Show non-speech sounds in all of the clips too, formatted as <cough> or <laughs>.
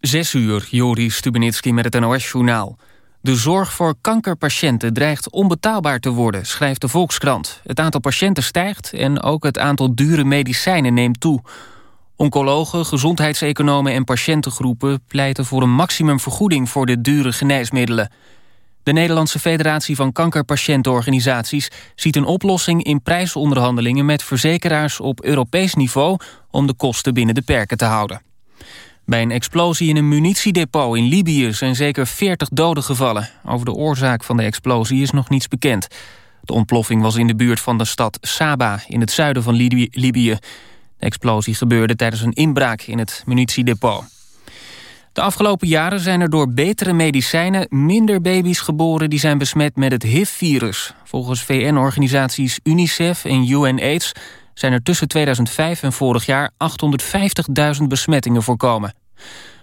Zes uur, Joris Stubenitski met het NOS-journaal. De zorg voor kankerpatiënten dreigt onbetaalbaar te worden, schrijft de Volkskrant. Het aantal patiënten stijgt en ook het aantal dure medicijnen neemt toe. Oncologen, gezondheidseconomen en patiëntengroepen... pleiten voor een maximumvergoeding voor de dure geneesmiddelen. De Nederlandse Federatie van Kankerpatiëntenorganisaties... ziet een oplossing in prijsonderhandelingen met verzekeraars op Europees niveau... om de kosten binnen de perken te houden. Bij een explosie in een munitiedepot in Libië zijn zeker 40 doden gevallen. Over de oorzaak van de explosie is nog niets bekend. De ontploffing was in de buurt van de stad Saba in het zuiden van Libië. De explosie gebeurde tijdens een inbraak in het munitiedepot. De afgelopen jaren zijn er door betere medicijnen minder baby's geboren die zijn besmet met het HIV-virus. Volgens VN-organisaties UNICEF en UNAIDS zijn er tussen 2005 en vorig jaar 850.000 besmettingen voorkomen.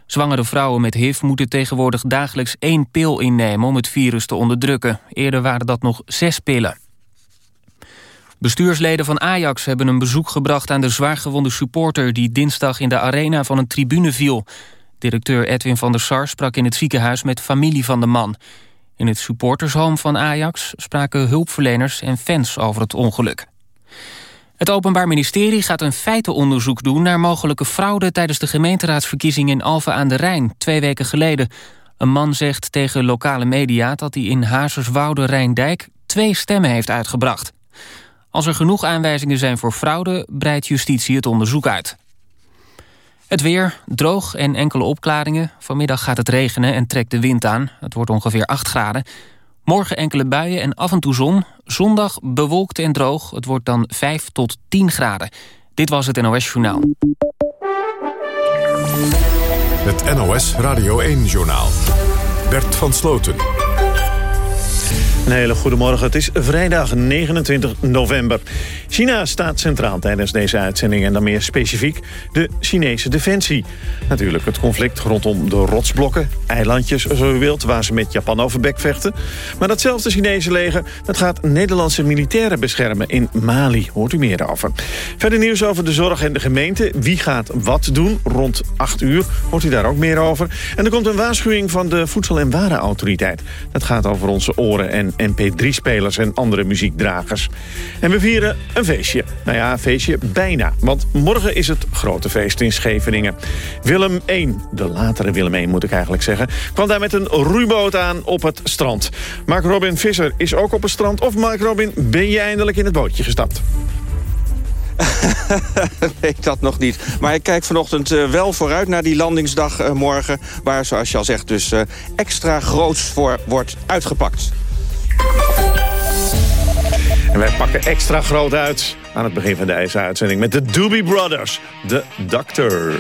Zwangere vrouwen met HIV moeten tegenwoordig dagelijks één pil innemen om het virus te onderdrukken. Eerder waren dat nog zes pillen. Bestuursleden van Ajax hebben een bezoek gebracht aan de zwaargewonde supporter... die dinsdag in de arena van een tribune viel. Directeur Edwin van der Sar sprak in het ziekenhuis met familie van de man. In het supportershome van Ajax spraken hulpverleners en fans over het ongeluk. Het Openbaar Ministerie gaat een feitenonderzoek doen... naar mogelijke fraude tijdens de gemeenteraadsverkiezingen in Alphen aan de Rijn... twee weken geleden. Een man zegt tegen lokale media dat hij in Hazerswoude-Rijndijk... twee stemmen heeft uitgebracht. Als er genoeg aanwijzingen zijn voor fraude... breidt justitie het onderzoek uit. Het weer, droog en enkele opklaringen. Vanmiddag gaat het regenen en trekt de wind aan. Het wordt ongeveer 8 graden. Morgen enkele buien en af en toe zon. Zondag bewolkt en droog. Het wordt dan 5 tot 10 graden. Dit was het NOS Journaal. Het NOS Radio 1 Journaal. Bert van Sloten. Een hele goede morgen. Het is vrijdag 29 november. China staat centraal tijdens deze uitzending... en dan meer specifiek de Chinese defensie. Natuurlijk het conflict rondom de rotsblokken, eilandjes zo u wilt... waar ze met Japan over bek vechten. Maar datzelfde Chinese leger dat gaat Nederlandse militairen beschermen in Mali. Hoort u meer over. Verder nieuws over de zorg en de gemeente. Wie gaat wat doen? Rond 8 uur hoort u daar ook meer over. En er komt een waarschuwing van de Voedsel- en Warenautoriteit. Dat gaat over onze oren en mp3-spelers en andere muziekdragers. En we vieren een feestje. Nou ja, een feestje bijna. Want morgen is het grote feest in Scheveningen. Willem I, de latere Willem I moet ik eigenlijk zeggen... kwam daar met een roeiboot aan op het strand. Mark Robin Visser is ook op het strand. Of Mark Robin, ben je eindelijk in het bootje gestapt? <laughs> weet dat nog niet. Maar ik kijk vanochtend uh, wel vooruit naar die landingsdag uh, morgen... waar, zoals je al zegt, dus uh, extra groots voor wordt uitgepakt. En wij pakken extra groot uit aan het begin van deze uitzending... met de Doobie Brothers, de Doctor.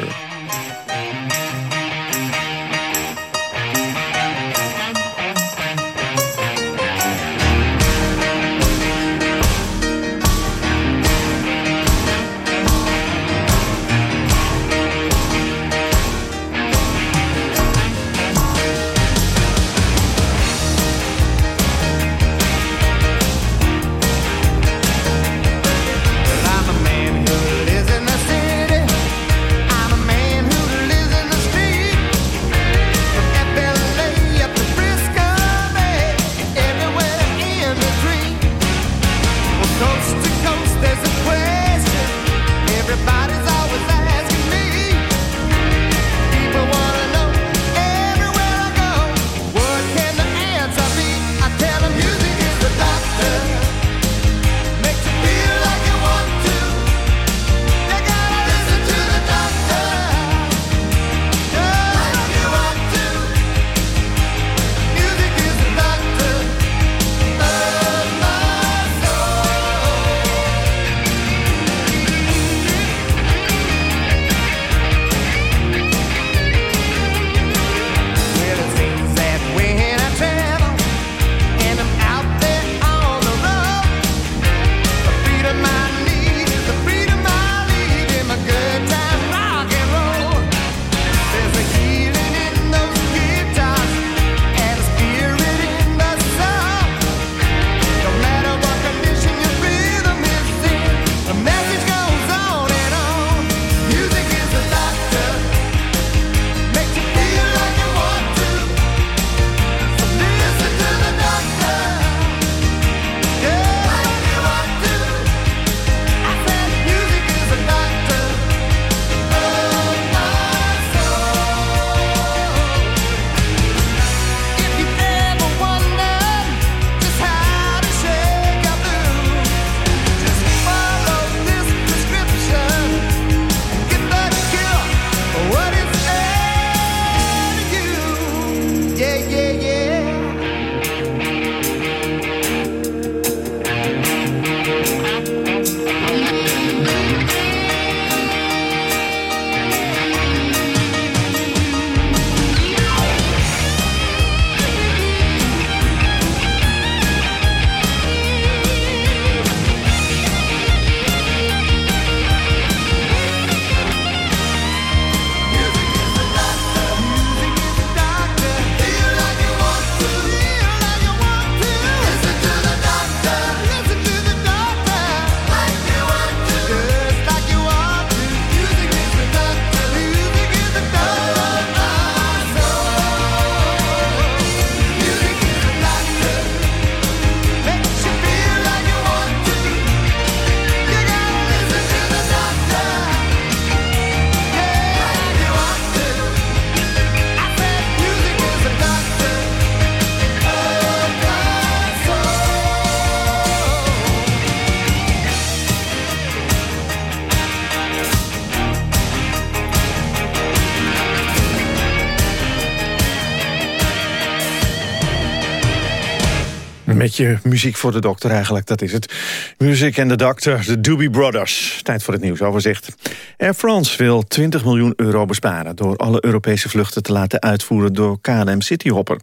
Muziek voor de dokter eigenlijk, dat is het. Muziek en de dokter, de Doobie Brothers. Tijd voor het nieuwsoverzicht. Air France wil 20 miljoen euro besparen... door alle Europese vluchten te laten uitvoeren door KLM Cityhopper.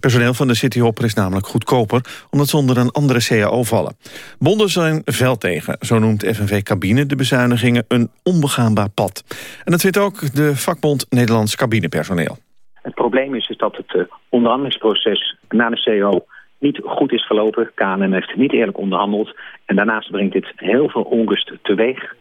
Personeel van de Cityhopper is namelijk goedkoper... omdat ze onder een andere CAO vallen. Bonden zijn veld tegen. Zo noemt FNV Cabine de bezuinigingen een onbegaanbaar pad. En dat vindt ook de vakbond Nederlands cabinepersoneel. Het probleem is, dat het uh, onderhandelingsproces na de CEO niet goed is verlopen. KNM heeft niet eerlijk onderhandeld. En daarnaast brengt dit heel veel onrust teweeg.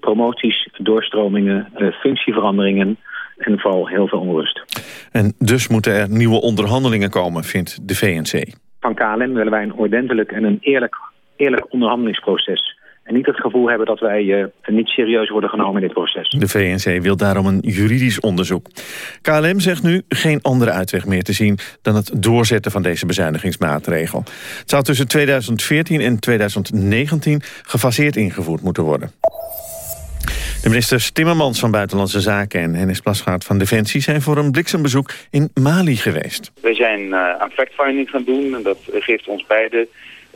Promoties, doorstromingen, uh, functieveranderingen en vooral heel veel onrust. En dus moeten er nieuwe onderhandelingen komen, vindt de VNC. Van KLM willen wij een ordentelijk en een eerlijk, eerlijk onderhandelingsproces. En niet het gevoel hebben dat wij uh, niet serieus worden genomen in dit proces. De VNC wil daarom een juridisch onderzoek. KLM zegt nu geen andere uitweg meer te zien... dan het doorzetten van deze bezuinigingsmaatregel. Het zou tussen 2014 en 2019 gefaseerd ingevoerd moeten worden. De ministers Timmermans van Buitenlandse Zaken en Hennis Plasgaard van Defensie zijn voor een bliksembezoek in Mali geweest. Wij zijn uh, aan factfinding gaan doen en dat geeft ons beide eh,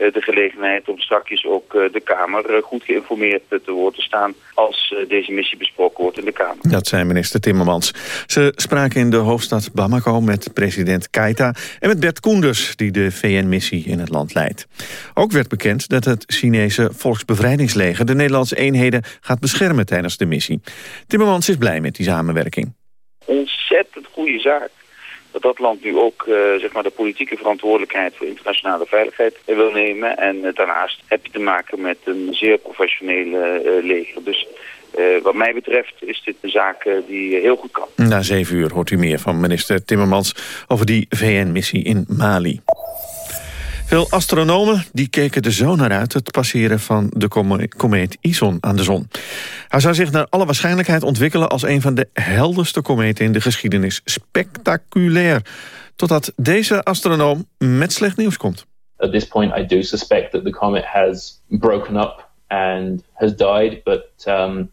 de gelegenheid om straks ook eh, de Kamer eh, goed geïnformeerd te worden te staan als deze missie besproken wordt in de Kamer. Dat zei minister Timmermans. Ze spraken in de hoofdstad Bamako met president Keita en met Bert Koenders die de VN-missie in het land leidt. Ook werd bekend dat het Chinese Volksbevrijdingsleger de Nederlandse eenheden gaat beschermen tijdens de missie. Timmermans is blij met die samenwerking. Ontzettend goede zaak dat dat land nu ook uh, zeg maar de politieke verantwoordelijkheid voor internationale veiligheid wil nemen. En uh, daarnaast heb je te maken met een zeer professionele uh, leger. Dus wat mij betreft is dit een zaak die heel goed kan. Na zeven uur hoort u meer van minister Timmermans over die VN-missie in Mali. Veel astronomen die keken er zo naar uit... het passeren van de komeet Ison aan de zon. Hij zou zich naar alle waarschijnlijkheid ontwikkelen... als een van de helderste kometen in de geschiedenis. Spectaculair. Totdat deze astronoom met slecht nieuws komt. At this point I do suspect that the comet has broken up and has died. But um,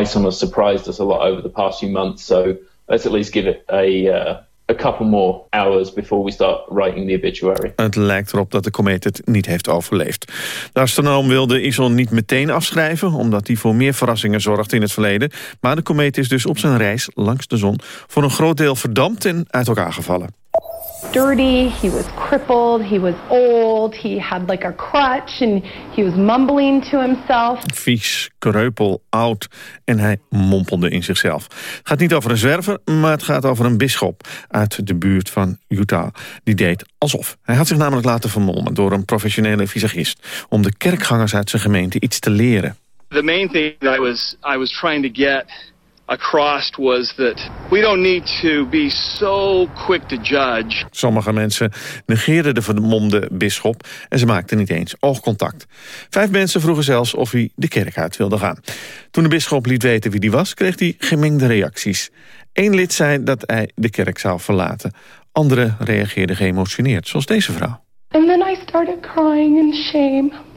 Ison has surprised us a lot over the past few months. So let's at least give it a... Uh, a couple more hours before we start writing the obituary. Het lijkt erop dat de komeet het niet heeft overleefd. De astronoom wilde Ison niet meteen afschrijven... omdat hij voor meer verrassingen zorgde in het verleden. Maar de komeet is dus op zijn reis langs de zon... voor een groot deel verdampt en uit elkaar gevallen dirty, he was crippled, he was old, he had like a crutch and he was mumbling to himself. Vies, kreupel, oud en hij mompelde in zichzelf. Het gaat niet over een zwerver, maar het gaat over een bisschop uit de buurt van Utah. Die deed alsof. Hij had zich namelijk laten vermommen door een professionele visagist om de kerkgangers uit zijn gemeente iets te leren. The main thing that I was I was trying to get across was that we don't need to be so quick to judge. Sommige mensen negeerden de vermomde bisschop en ze maakten niet eens oogcontact. Vijf mensen vroegen zelfs of hij de kerk uit wilde gaan. Toen de bisschop liet weten wie die was, kreeg hij gemengde reacties. Eén lid zei dat hij de kerk zou verlaten. Anderen reageerden geëmotioneerd, zoals deze vrouw. And then I started crying in shame.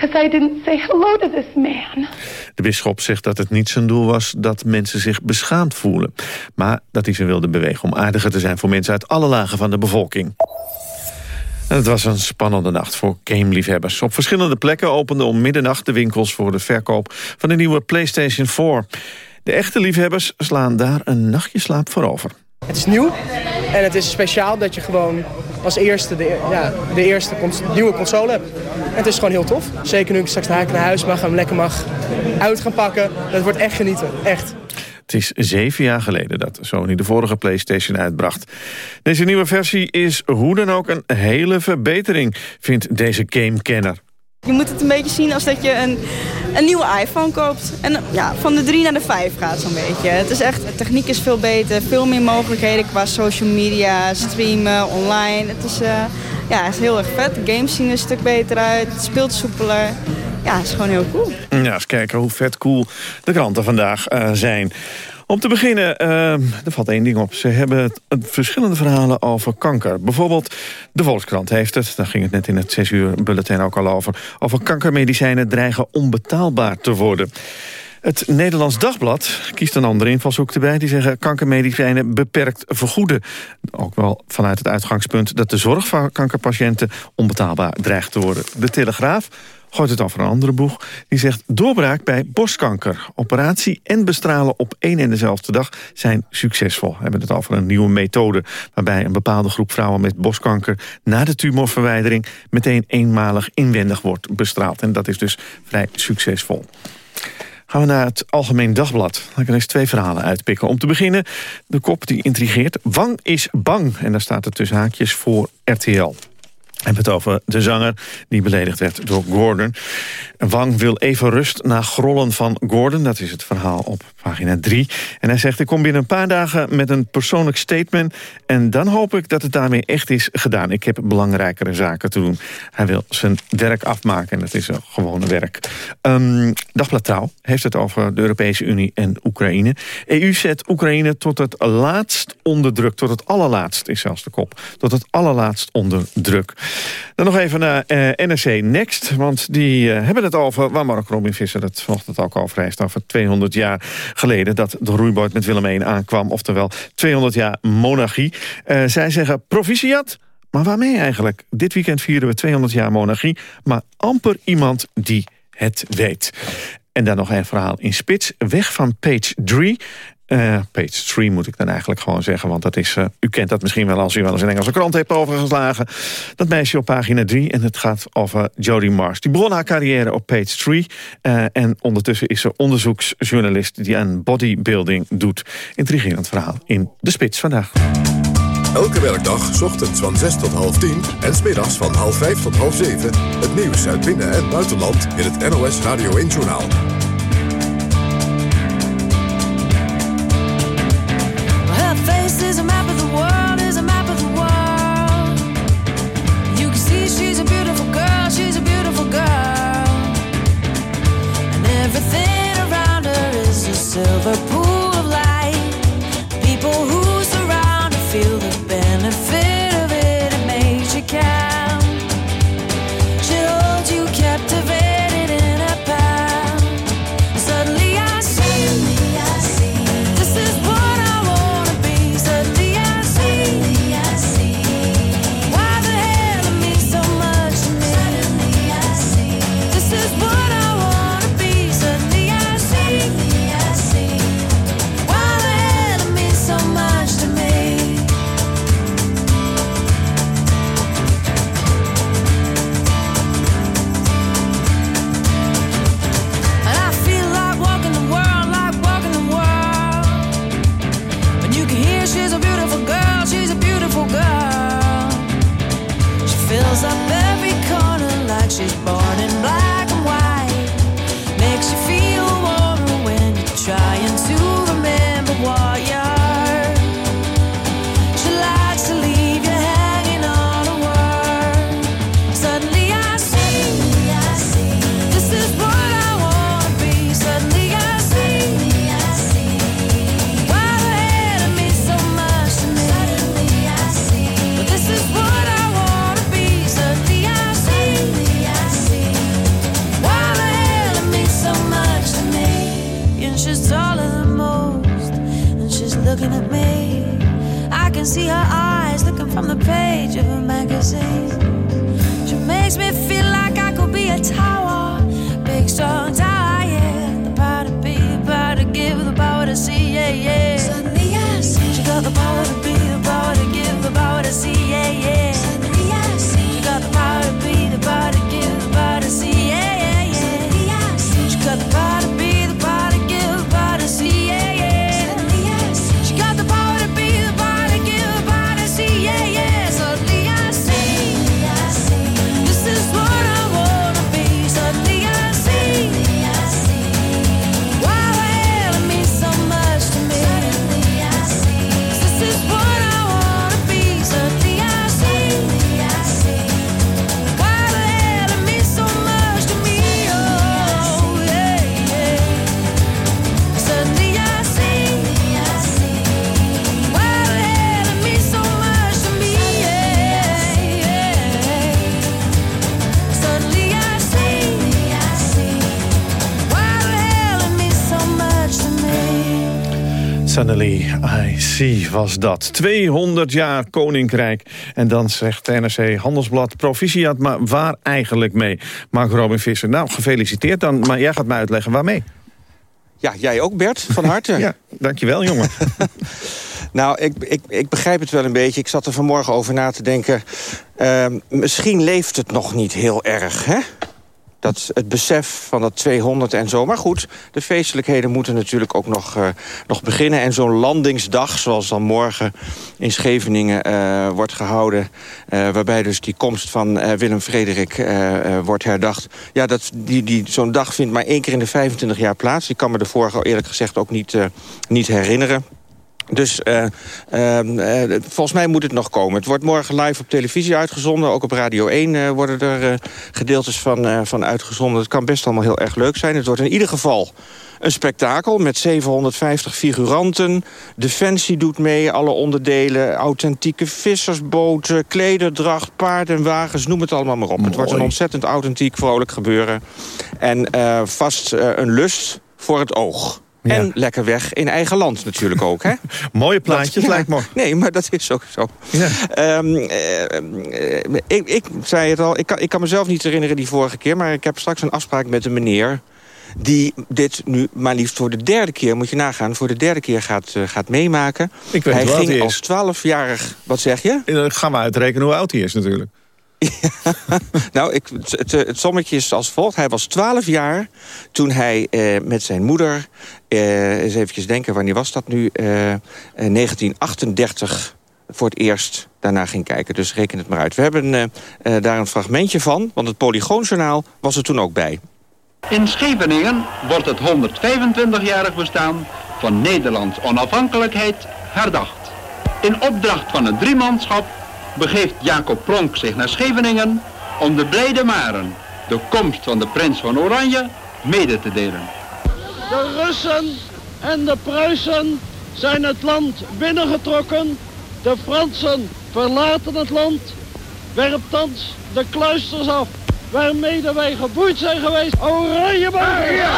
I didn't say hello to this man. De bisschop zegt dat het niet zijn doel was dat mensen zich beschaamd voelen. Maar dat hij ze wilde bewegen om aardiger te zijn voor mensen uit alle lagen van de bevolking. En het was een spannende nacht voor gameliefhebbers. Op verschillende plekken openden om middernacht de winkels voor de verkoop van de nieuwe PlayStation 4. De echte liefhebbers slaan daar een nachtje slaap voor over. Het is nieuw en het is speciaal dat je gewoon als eerste de, ja, de eerste nieuwe console hebt. Het is gewoon heel tof. Zeker nu ik straks naar huis mag en hem lekker mag uit gaan pakken. Dat wordt echt genieten, echt. Het is zeven jaar geleden dat Sony de vorige PlayStation uitbracht. Deze nieuwe versie is hoe dan ook een hele verbetering, vindt deze gamekenner. Je moet het een beetje zien als dat je een, een nieuwe iPhone koopt. En ja, van de 3 naar de 5 gaat zo'n beetje. Het is echt, de techniek is veel beter, veel meer mogelijkheden qua social media, streamen, online. Het is, uh, ja, is heel erg vet. De games zien er een stuk beter uit, het speelt soepeler. Ja, het is gewoon heel cool. Ja, eens kijken hoe vet cool de kranten vandaag uh, zijn. Om te beginnen, uh, er valt één ding op. Ze hebben verschillende verhalen over kanker. Bijvoorbeeld de Volkskrant heeft het, daar ging het net in het 6 uur bulletin ook al over... over kankermedicijnen dreigen onbetaalbaar te worden. Het Nederlands Dagblad kiest een andere invalshoek erbij. Die zeggen kankermedicijnen beperkt vergoeden. Ook wel vanuit het uitgangspunt dat de zorg van kankerpatiënten onbetaalbaar dreigt te worden. De Telegraaf gooit het over een andere boeg. Die zegt doorbraak bij borstkanker. Operatie en bestralen op één en dezelfde dag zijn succesvol. We hebben het over een nieuwe methode... waarbij een bepaalde groep vrouwen met borstkanker... na de tumorverwijdering meteen eenmalig inwendig wordt bestraald. En dat is dus vrij succesvol. Gaan we naar het Algemeen Dagblad. Dan kan eens twee verhalen uitpikken. Om te beginnen, de kop die intrigeert. Wang is bang. En daar staat er tussen haakjes voor RTL hebben het over de zanger die beledigd werd door Gordon. Wang wil even rust na grollen van Gordon. Dat is het verhaal op pagina 3. En hij zegt, ik kom binnen een paar dagen met een persoonlijk statement... en dan hoop ik dat het daarmee echt is gedaan. Ik heb belangrijkere zaken te doen. Hij wil zijn werk afmaken en dat is een gewone werk. Um, Dagblad Trouw heeft het over de Europese Unie en Oekraïne. EU zet Oekraïne tot het laatst onder druk. Tot het allerlaatst is zelfs de kop. Tot het allerlaatst onder druk. Dan nog even naar eh, NRC Next, want die uh, hebben het over... waar Mark Robin Visser het vanochtend ook over heeft... over 200 jaar geleden dat de roeiboot met Willem I aankwam. Oftewel 200 jaar monarchie. Uh, zij zeggen proficiat, maar waarmee eigenlijk? Dit weekend vieren we 200 jaar monarchie, maar amper iemand die het weet. En dan nog een verhaal in Spits. Weg van page 3. Uh, page 3 moet ik dan eigenlijk gewoon zeggen. Want dat is, uh, u kent dat misschien wel als u wel eens een Engelse krant heeft overgeslagen. Dat meisje op pagina 3. En het gaat over Jodie Mars. Die begon haar carrière op page 3. Uh, en ondertussen is ze onderzoeksjournalist die aan bodybuilding doet. Intrigerend verhaal in De Spits vandaag. Elke werkdag, ochtends van 6 tot half 10 en smiddags van half 5 tot half 7... het nieuws uit binnen- en buitenland in het NOS Radio 1-journaal. See was dat. 200 jaar Koninkrijk. En dan zegt NRC Handelsblad proficiat, maar waar eigenlijk mee? Mark Robin Visser, nou gefeliciteerd dan. Maar jij gaat mij uitleggen waarmee. Ja, jij ook Bert, van harte. <laughs> ja, dankjewel jongen. <laughs> Nou, ik, ik, ik begrijp het wel een beetje. Ik zat er vanmorgen over na te denken. Ehm, misschien leeft het nog niet heel erg, hè? Dat, het besef van dat 200 en zo. Maar goed, de feestelijkheden moeten natuurlijk ook nog, eh, nog beginnen. En zo'n landingsdag, zoals dan morgen in Scheveningen eh, wordt gehouden... eh, waarbij dus die komst van Willem-Frederik eh, eh, wordt herdacht... ja, dat, die, die, zo'n dag vindt maar één keer in de 25 jaar plaats. Ik kan me de vorige eerlijk gezegd ook niet, niet herinneren. Dus eh, ehm, eh, volgens mij moet het nog komen. Het wordt morgen live op televisie uitgezonden. Ook op Radio 1 eh, worden er gedeeltes van, van uitgezonden. Het kan best allemaal heel erg leuk zijn. Het wordt in ieder geval een spektakel met 750 figuranten. Defensie doet mee, alle onderdelen. Authentieke vissersboten, klederdracht, paarden, wagens, noem het allemaal maar op. Het wordt een ontzettend authentiek, vrolijk gebeuren. En vast een lust voor het oog. En lekker weg in eigen land natuurlijk ook. Hè? <laughs> Mooie plaatjes, Dat- ja. lijkt me. Nee, maar dat is ook zo. Ehm, eh, eh, ik, ik zei het al, ik kan, ik kan mezelf niet herinneren die vorige keer... maar ik heb straks een afspraak met een meneer... die dit nu maar liefst voor de derde keer, moet je nagaan... voor de derde keer gaat, eh, gaat meemaken. Ik weet hij ging hij als is. twaalfjarig... Wat zeg je? Dan gaan we uitrekenen hoe oud hij is natuurlijk. <laughs> Nou, ik, het, het, sommetje is als volgt. Hij was 12 jaar toen hij eh, met zijn moeder... eh, eens eventjes denken, wanneer was dat nu? Eh, eh, 1938 voor het eerst daarna ging kijken. Dus reken het maar uit. We hebben eh, eh, daar een fragmentje van, want het Polygoonjournaal was er toen ook bij. In Scheveningen wordt het 125-jarig bestaan van Nederlands onafhankelijkheid herdacht. In opdracht van het driemanschap begeeft Jacob Pronk zich naar Scheveningen om de blijde maren, de komst van de prins van Oranje, mede te delen. De Russen en de Pruisen zijn het land binnengetrokken. De Fransen verlaten het land. Werp thans de kluisters af waarmee wij geboeid zijn geweest. Oranje boven!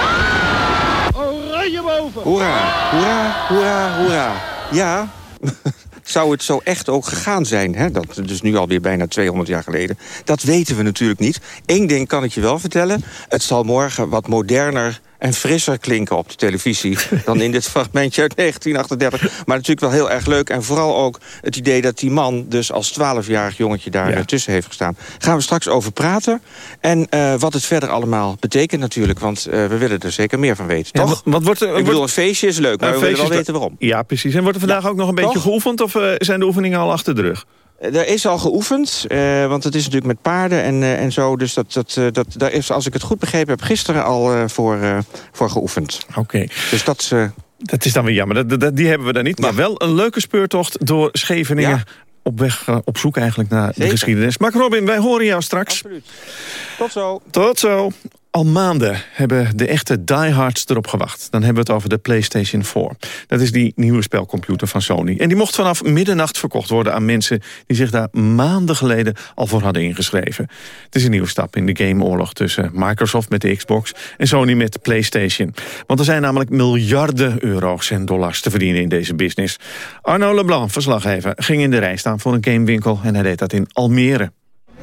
Oranje boven! Hoera, hoera, hoera, hoera. Ja, <laughs> zou het zo echt ook gegaan zijn? Hè? Dat dus nu alweer bijna 200 jaar geleden. Dat weten we natuurlijk niet. Eén ding kan ik je wel vertellen. Het zal morgen wat moderner en frisser klinken op de televisie... <laughs> dan in dit fragmentje uit 1938. Maar natuurlijk wel heel erg leuk. En vooral ook het idee dat die man dus als 12-jarig jongetje daar tussen heeft gestaan. Gaan we straks over praten. En eh, wat het verder allemaal betekent natuurlijk. Want eh, we willen er zeker meer van weten, Ja, toch? wat- wordt ik bedoel, een feestje is leuk, maar we willen wel weten waarom. Ja, precies. En wordt er vandaag ook nog een beetje toch? geoefend... of eh, zijn de oefeningen al achter de rug? Er is al geoefend, eh, want het is natuurlijk met paarden en, eh, en zo. Dus dat, dat, eh, dat, daar is, als ik het goed begrepen heb, gisteren al eh, voor, eh, voor geoefend. Oké. Dus dat... eh, Dat is dan weer jammer. Dat, dat- die hebben we daar niet. Maar wel een leuke speurtocht door Scheveningen. Ja. Op weg, eh, op zoek eigenlijk naar de geschiedenis. Mark Robin, wij horen jou straks. Tot zo. Tot zo. Al maanden hebben de echte diehards erop gewacht. Dan hebben we het over de PlayStation 4. Dat is die nieuwe spelcomputer van Sony. En die mocht vanaf middernacht verkocht worden aan mensen... die zich daar maanden geleden al voor hadden ingeschreven. Het is een nieuwe stap in de gameoorlog tussen Microsoft met de Xbox... en Sony met de PlayStation. Want er zijn namelijk miljarden euro's en dollars te verdienen in deze business. Arno Leblanc, verslaggever, ging in de rij staan voor een gamewinkel... en hij deed dat in Almere.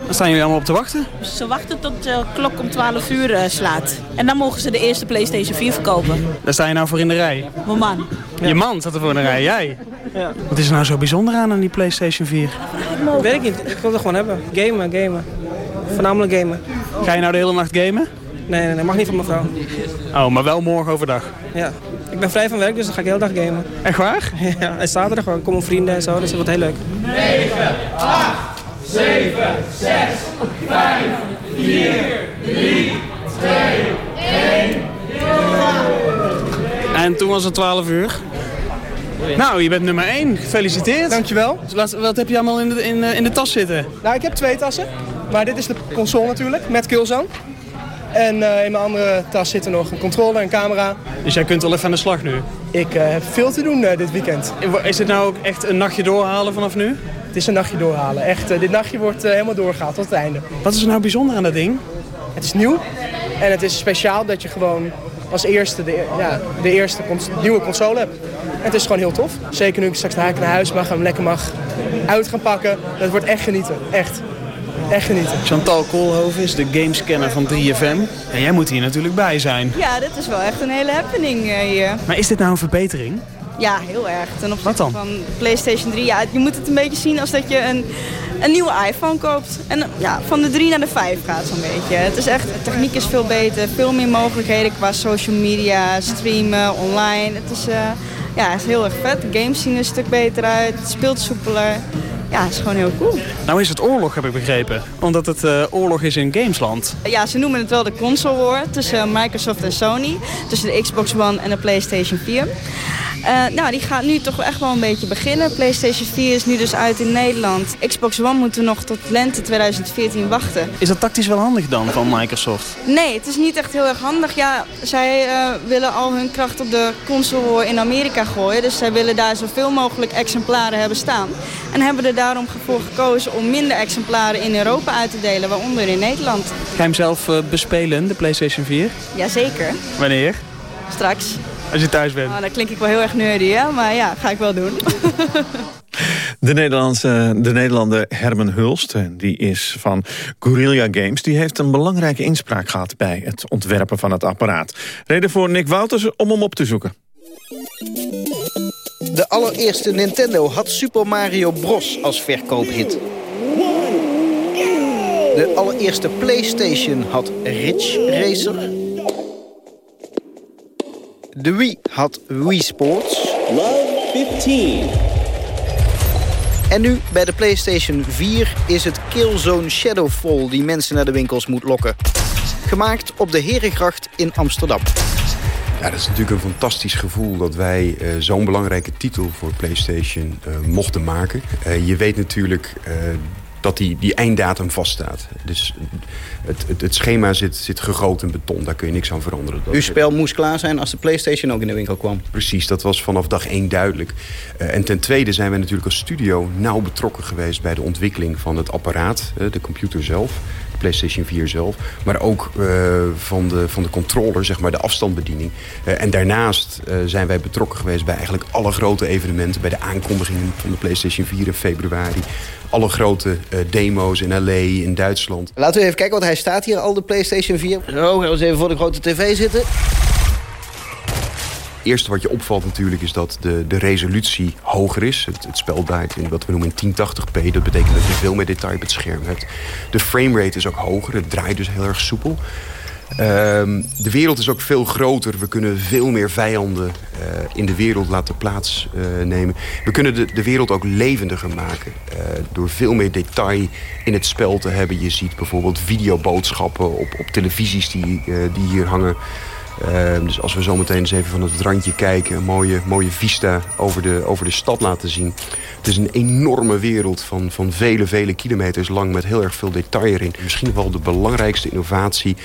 Waar staan jullie allemaal op te wachten? Ze wachten tot de klok om 12 uur eh, slaat. En dan mogen ze de eerste PlayStation 4 verkopen. Daar sta je nou voor in de rij. Mijn man. Je man staat er voor in de rij, jij. Wat is er nou zo bijzonder aan aan die PlayStation 4? Weet ik niet. Ik wil het gewoon hebben. Gamen, gamen. Voornamelijk gamen. Ga je nou de hele nacht gamen? Nee, nee, nee. Mag niet van mijn vrouw. Oh, maar wel morgen overdag. Ja. Ik ben vrij van werk, dus dan ga ik de hele dag gamen. Echt waar? <laughs> Ja, en zaterdag gewoon. Komen vrienden en zo, dus dat wordt heel leuk. 9, 8, 7, 6, 5, 4, 3, 2, 1. En toen was het 12 uur. Nou, je bent nummer 1. Gefeliciteerd. Dankjewel. Dus wat, wat heb je allemaal in de, in, eh, in de tas zitten? Nou, ik heb twee tassen. Maar dit is de console natuurlijk, met Killzone. En eh, in mijn andere tas zitten nog een controller, een camera. Dus jij kunt wel even aan de slag nu. Ik eh, heb veel te doen eh, dit weekend. Is het nou ook echt een nachtje doorhalen vanaf nu? Het is een nachtje doorhalen. Echt, eh, dit nachtje wordt eh, helemaal doorgehaald tot het einde. Wat is er nou bijzonder aan dat ding? Het is nieuw en het is speciaal dat je gewoon als eerste de, ja, de eerste cons- nieuwe console heb. En het is gewoon heel tof. Zeker nu ik straks haak naar huis mag en hem lekker mag uit gaan pakken. Dat wordt echt genieten. Echt. Echt genieten. Chantal Koolhoven is de gamescanner van 3FM. En jij moet hier natuurlijk bij zijn. Ja, dit is wel echt een hele happening eh, hier. Maar is dit nou een verbetering? Ja, heel erg. Ten opzichte Wat dan? van PlayStation 3. Ja, je moet het een beetje zien als dat je een, een nieuwe iPhone koopt. En ja, van de 3 naar de 5 gaat zo'n beetje. Het is echt, de techniek is veel beter. Veel meer mogelijkheden qua social media, streamen, online. Het is, eh, ja, het is heel erg vet. De games zien er een stuk beter uit. Het speelt soepeler. Ja, het is gewoon heel cool. Nou is het oorlog, heb ik begrepen. Omdat het eh, oorlog is in Gamesland. Ja, ze noemen het wel de console war tussen Microsoft en Sony. Tussen de Xbox One en de PlayStation 4. Eh, nou, die gaat nu toch echt wel een beetje beginnen. PlayStation 4 is nu dus uit in Nederland. Xbox One moeten we nog tot lente 2014 wachten. Is dat tactisch wel handig dan van Microsoft? Nee, het is niet echt heel erg handig. Ja, zij eh, willen al hun kracht op de console in Amerika gooien. Dus zij willen daar zoveel mogelijk exemplaren hebben staan. En hebben er daarom voor gekozen om minder exemplaren in Europa uit te delen, waaronder in Nederland. Ga je hem zelf eh, bespelen, de PlayStation 4? Jazeker, Wanneer? straks. Als je thuis bent. Nou, dan klink ik wel heel erg nerdy, hè? maar ja, ga ik wel doen. <laughs> De, Nederlandse, de Nederlander Herman Hulst, die is van Guerrilla Games... die heeft een belangrijke inspraak gehad bij het ontwerpen van het apparaat. Reden voor Nick Wouters om hem op te zoeken. De allereerste Nintendo had Super Mario Bros. als verkoophit. De allereerste PlayStation had Ridge Racer. De Wii had Wii Sports. Love 15. En nu bij de PlayStation 4 is het Killzone Shadowfall die mensen naar de winkels moet lokken. Gemaakt op de Herengracht in Amsterdam. Ja, dat is natuurlijk een fantastisch gevoel dat wij eh, zo'n belangrijke titel voor PlayStation eh, mochten maken. Eh, je weet natuurlijk eh, dat die, die einddatum vaststaat. Dus het, het, het schema zit, zit gegoten in beton, daar kun je niks aan veranderen. Dat- Uw spel moest klaar zijn als de PlayStation ook in de winkel kwam. Precies, dat was vanaf dag één duidelijk. Eh, en ten tweede zijn wij natuurlijk als studio nauw betrokken geweest... bij de ontwikkeling van het apparaat, eh, de computer zelf, PlayStation 4 zelf... maar ook eh, van, de, van de controller, zeg maar de afstandsbediening. Eh, en daarnaast eh, zijn wij betrokken geweest bij eigenlijk alle grote evenementen... bij de aankondigingen van de PlayStation 4 in februari... alle grote demo's in L.A., in Duitsland. Laten we even kijken, want hij staat hier al, de PlayStation 4. Zo, gaan we eens even voor de grote tv zitten. Eerste wat je opvalt natuurlijk is dat de, de resolutie hoger is. Het, spel draait in wat we noemen in 1080p. Dat betekent dat je veel meer detail op het scherm hebt. De framerate is ook hoger. Het draait dus heel erg soepel. Ehm, de wereld is ook veel groter. We kunnen veel meer vijanden eh, in de wereld laten plaatsnemen. we kunnen de, de wereld ook levendiger maken. eh, door veel meer detail in het spel te hebben. Je ziet bijvoorbeeld videoboodschappen op, op televisies die, eh, die hier hangen. Ehm, dus als we zo meteen eens even van het randje kijken... een mooie, mooie vista over de, over de stad laten zien. Het is een enorme wereld van, van vele, vele kilometers lang... met heel erg veel detail erin. Misschien wel de belangrijkste innovatie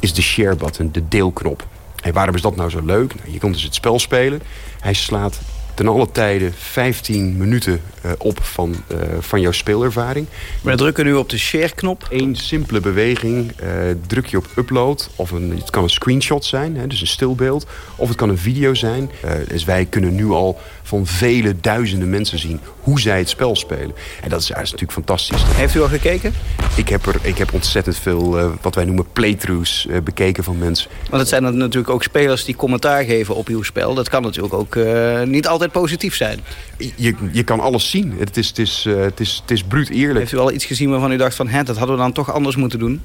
is de share button, de deelknop. En waarom is dat nou zo leuk? Nou, je kunt dus het spel spelen. Hij slaat ten alle tijde 15 minuten eh, op van, eh, van jouw speelervaring. We drukken nu op de share-knop. Eén simpele beweging, eh, druk je op upload. Of een, het kan een screenshot zijn, hè, dus een stilbeeld. Of het kan een video zijn. Dus wij kunnen nu al van vele duizenden mensen zien hoe zij het spel spelen. En dat is, dat is natuurlijk fantastisch. Heeft u al gekeken? Ik heb, er, ik heb ontzettend veel, eh, wat wij noemen playthroughs, eh, bekeken van mensen. Want het zijn dan natuurlijk ook spelers die commentaar geven op uw spel. Dat kan natuurlijk ook eh, niet altijd positief zijn. Je, je kan alles zien. Het is, het is, het is, het is bruut eerlijk. Heeft u al iets gezien waarvan u dacht van... Hè, dat hadden we dan toch anders moeten doen?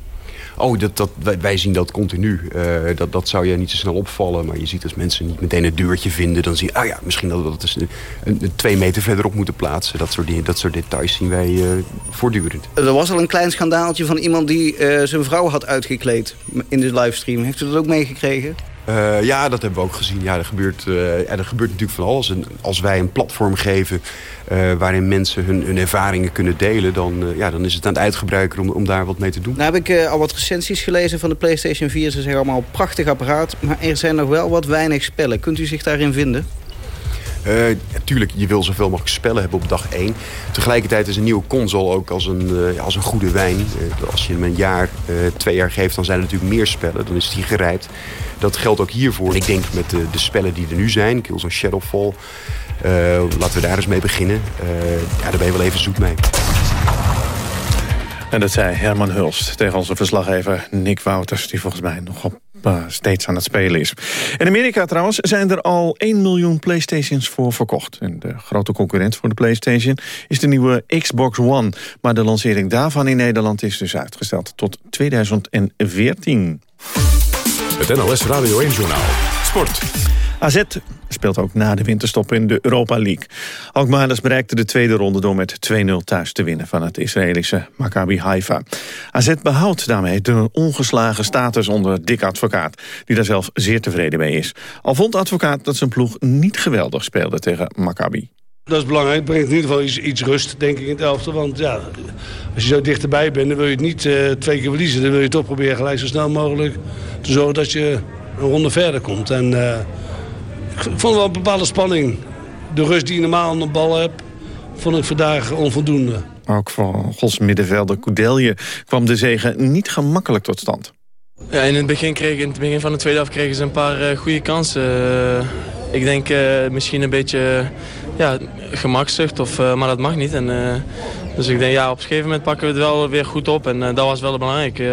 Oh, dat, dat, wij, wij zien dat continu. Eh, dat, dat zou je niet zo snel opvallen. Maar je ziet als mensen niet meteen het deurtje vinden... dan zie je, ah ja, misschien dat we dat eens een, een, twee meter verderop moeten plaatsen. Dat soort, dat soort details zien wij eh, voortdurend. Er was al een klein schandaaltje van iemand die eh, zijn vrouw had uitgekleed in de livestream. Heeft u dat ook meegekregen? Eh, ja, dat hebben we ook gezien. Ja, er gebeurt, ja, er gebeurt natuurlijk van alles. Als wij een platform geven eh, waarin mensen hun, hun ervaringen kunnen delen... Dan, ja, dan is het aan het uitgebruiker om, om daar wat mee te doen. Nou heb ik al wat recensies gelezen van de PlayStation 4. Ze zeggen allemaal prachtig apparaat, maar er zijn nog wel wat weinig spellen. Kunt u zich daarin vinden? Natuurlijk, je wil zoveel mogelijk spellen hebben op dag 1. Tegelijkertijd is een nieuwe console ook als een, eh, als een goede wijn. Eh, als je hem een jaar, eh, twee jaar geeft, dan zijn er natuurlijk meer spellen. Dan is die gerijpt. Dat geldt ook hiervoor. Ik denk met de, de spellen die er nu zijn, Killzone Shadowfall... eh, laten we daar eens mee beginnen. Eh, ja, daar ben je wel even zoet mee. En dat zei Herman Hulst tegen onze verslaggever Nick Wouters... die volgens mij nog op, eh, steeds aan het spelen is. In Amerika trouwens zijn er al 1 miljoen Playstations voor verkocht. En de grote concurrent voor de Playstation is de nieuwe Xbox One. Maar de lancering daarvan in Nederland is dus uitgesteld tot 2014. Het NOS Radio 1-journaal. Sport. AZ speelt ook na de winterstop in de Europa League. Alkmaarders bereikte de tweede ronde door met 2-0 thuis te winnen van het Israëlische Maccabi Haifa. AZ behoudt daarmee de ongeslagen status onder Dick Advocaat, die daar zelf zeer tevreden mee is. Al vond Advocaat dat zijn ploeg niet geweldig speelde tegen Maccabi. Dat is belangrijk. Het brengt in ieder geval iets, iets rust, denk ik, in het elftal. Want ja, als je zo dichterbij bent, dan wil je het niet eh, twee keer verliezen. Dan wil je toch proberen gelijk zo snel mogelijk te zorgen dat je een ronde verder komt. En eh, vond wel een bepaalde spanning. De rust die je normaal aan de bal hebt, vond ik vandaag onvoldoende. Ook voor Gods middenvelder Koudelje kwam de zegen niet gemakkelijk tot stand. Ja, in het begin, kreeg, in het begin van de tweede helft kregen ze een paar eh, goede kansen. Eh, ik denk eh, misschien een beetje ja, gemakzucht, of, eh, maar dat mag niet. En, eh, dus ik denk, ja, op een gegeven moment pakken we het wel weer goed op. En eh, dat was wel belangrijk. Eh,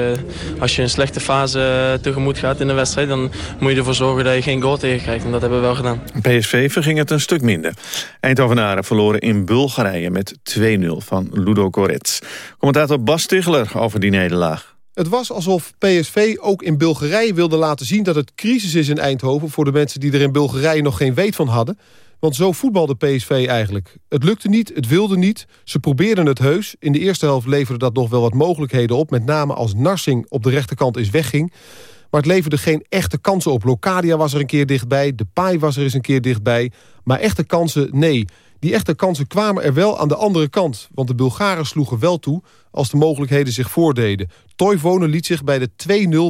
als je een slechte fase tegemoet gaat in de wedstrijd... dan moet je ervoor zorgen dat je geen goal tegenkrijgt. En dat hebben we wel gedaan. PSV verging het een stuk minder. Eindhovenaren verloren in Bulgarije met 2-0 van Ludo Gorets. Commentator Bas Stigler over die nederlaag. Het was alsof PSV ook in Bulgarije wilde laten zien dat het crisis is in Eindhoven... voor de mensen die er in Bulgarije nog geen weet van hadden. Want zo voetbalde PSV eigenlijk. Het lukte niet, het wilde niet. Ze probeerden het heus. In de eerste helft leverde dat nog wel wat mogelijkheden op. Met name als Narsing op de rechterkant is wegging. Maar het leverde geen echte kansen op. Locadia was er een keer dichtbij. De Pai was er eens een keer dichtbij. Maar echte kansen, nee. Die echte kansen kwamen er wel aan de andere kant. Want de Bulgaren sloegen wel toe als de mogelijkheden zich voordeden. Toivonen liet zich bij de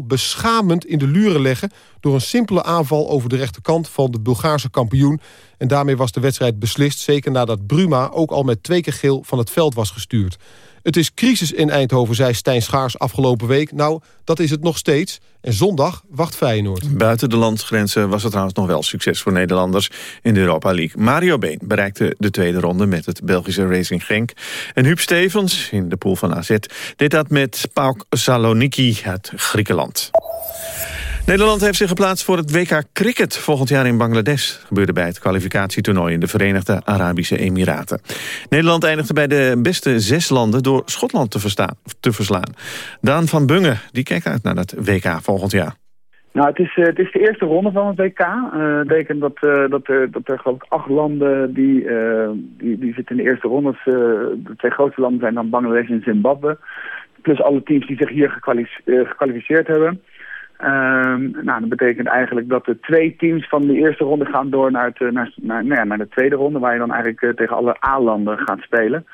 2-0 beschamend in de luren leggen... door een simpele aanval over de rechterkant van de Bulgaarse kampioen. En daarmee was de wedstrijd beslist... zeker nadat Bruma ook al met twee keer geel van het veld was gestuurd. Het is crisis in Eindhoven, zei Stijn Schaars afgelopen week. Nou, dat is het nog steeds. En zondag wacht Feyenoord. Buiten de landsgrenzen was het trouwens nog wel succes voor Nederlanders in de Europa League. Mario Been bereikte de tweede ronde met het Belgische Racing Genk. En Huub Stevens in de pool van AZ deed dat met PAOK Saloniki uit Griekenland. Nederland heeft zich geplaatst voor het WK Cricket volgend jaar in Bangladesh. Dat gebeurde bij het kwalificatietoernooi in de Verenigde Arabische Emiraten. Nederland eindigde bij de beste zes landen door Schotland te, verslaan. Daan van Bungen die kijkt uit naar het WK volgend jaar. Nou, het is, eh, het is de eerste ronde van het WK. Dat betekent dat, eh, dat, er, dat er geloof acht landen die, eh, die, die zitten in de eerste ronde. Eh, de twee grootste landen zijn dan Bangladesh en Zimbabwe. Plus alle teams die zich hier gekwalific- eh, gekwalificeerd hebben. Ehm, nou, dat betekent eigenlijk dat de twee teams van de eerste ronde gaan door naar, het, eh, naar, naar, nou ja, naar de tweede ronde, waar je dan eigenlijk eh, tegen alle A-landen gaat spelen.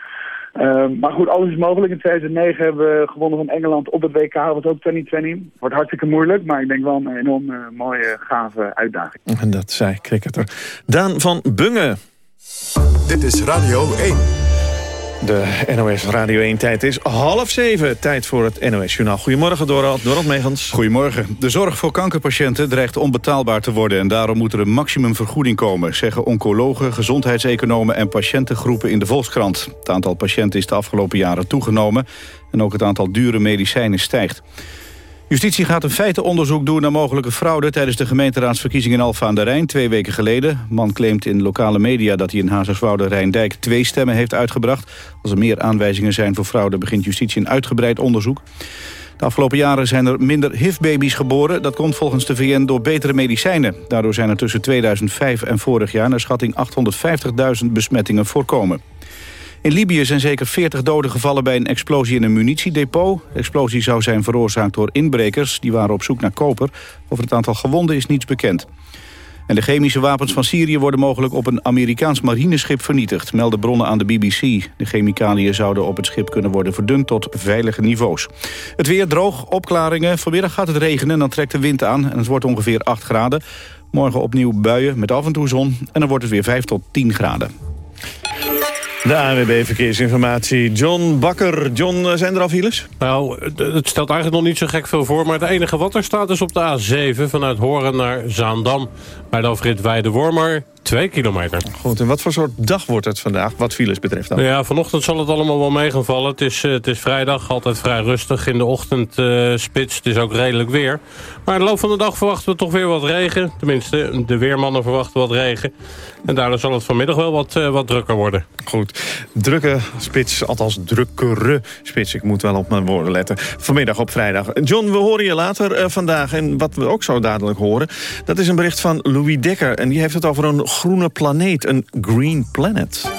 Ehm, maar goed, alles is mogelijk. In 2009 hebben we gewonnen van Engeland op het WK, dat was ook 2020. Wordt hartstikke moeilijk, maar ik denk wel een enorm eh, mooie, gave uitdaging. En dat zei cricketer Daan van Bungen. Dit is Radio 1. De NOS Radio 1 tijd is half zeven. Tijd voor het NOS Journaal. Goedemorgen Dorald, Dorald Megens. Goedemorgen. De zorg voor kankerpatiënten dreigt onbetaalbaar te worden... en daarom moet er een maximumvergoeding komen... zeggen oncologen, gezondheidseconomen en patiëntengroepen in de Volkskrant. Het aantal patiënten is de afgelopen jaren toegenomen... en ook het aantal dure medicijnen stijgt. Justitie gaat een feitenonderzoek doen naar mogelijke fraude... tijdens de gemeenteraadsverkiezingen in Alfa aan de Rijn twee weken geleden. Man claimt in lokale media dat hij in Hazerswoude Rijndijk twee stemmen heeft uitgebracht. Als er meer aanwijzingen zijn voor fraude begint justitie een uitgebreid onderzoek. De afgelopen jaren zijn er minder HIV-baby's geboren. Dat komt volgens de VN door betere medicijnen. Daardoor zijn er tussen 2005 en vorig jaar... naar schatting 850.000 besmettingen voorkomen. In Libië zijn zeker 40 doden gevallen bij een explosie in een munitiedepot. De explosie zou zijn veroorzaakt door inbrekers. Die waren op zoek naar koper. Over het aantal gewonden is niets bekend. En de chemische wapens van Syrië worden mogelijk op een Amerikaans marineschip vernietigd, melden bronnen aan de BBC. De chemicaliën zouden op het schip kunnen worden verdund tot veilige niveaus. Het weer droog, opklaringen. Vanmiddag gaat het regenen en dan trekt de wind aan en het wordt ongeveer 8 graden. Morgen opnieuw buien met af en toe zon. En dan wordt het weer 5 tot 10 graden. De ANWB Verkeersinformatie. John Bakker. John, eh, zijn er al files? Nou, het stelt eigenlijk nog niet zo gek veel voor... maar het enige wat er staat is op de A7 vanuit Horen naar Zaandam. Bij de afrit Weide-Wormer, 2 kilometer. Goed, en wat voor soort dag wordt het vandaag, wat files betreft dan? Ja, vanochtend zal het allemaal wel mee gaan vallen. Het is, eh, het is vrijdag, altijd vrij rustig. In de ochtend eh, spits, het is ook redelijk weer. Maar in de loop van de dag verwachten we toch weer wat regen. Tenminste, de weermannen verwachten wat regen. En daardoor zal het vanmiddag wel wat, eh, wat drukker worden. Goed, drukke spits, althans drukkere spits. Ik moet wel op mijn woorden letten. Vanmiddag op vrijdag. John, we horen je later vandaag. En wat we ook zo dadelijk horen... dat is een bericht van Louis Dekker. En die heeft het over een groene planeet, een green planet.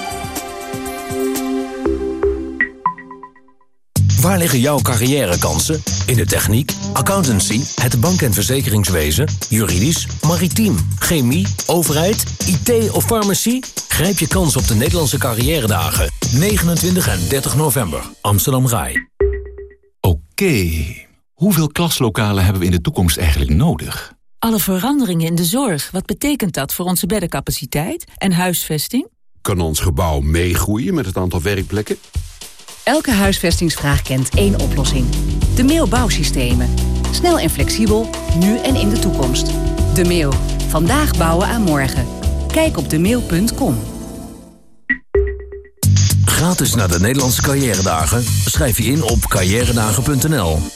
Waar liggen jouw carrièrekansen? In de techniek, accountancy, het bank- en verzekeringswezen, juridisch, maritiem, chemie, overheid, IT of farmacie? Grijp je kans op de Nederlandse carrièredagen. 29 en 30 november, Amsterdam Rai. Oké, hoeveel klaslokalen hebben we in de toekomst eigenlijk nodig? Alle veranderingen in de zorg, wat betekent dat voor onze beddencapaciteit en huisvesting? Kan ons gebouw meegroeien met het aantal werkplekken? Elke huisvestingsvraag kent één oplossing. De Meo Bouwsystemen. Snel en flexibel, nu en in de toekomst. De Meo. Vandaag bouwen aan morgen. Kijk op demeo.com. Gratis naar de Nederlandse carrièredagen? Schrijf je in op carrièredagen.nl.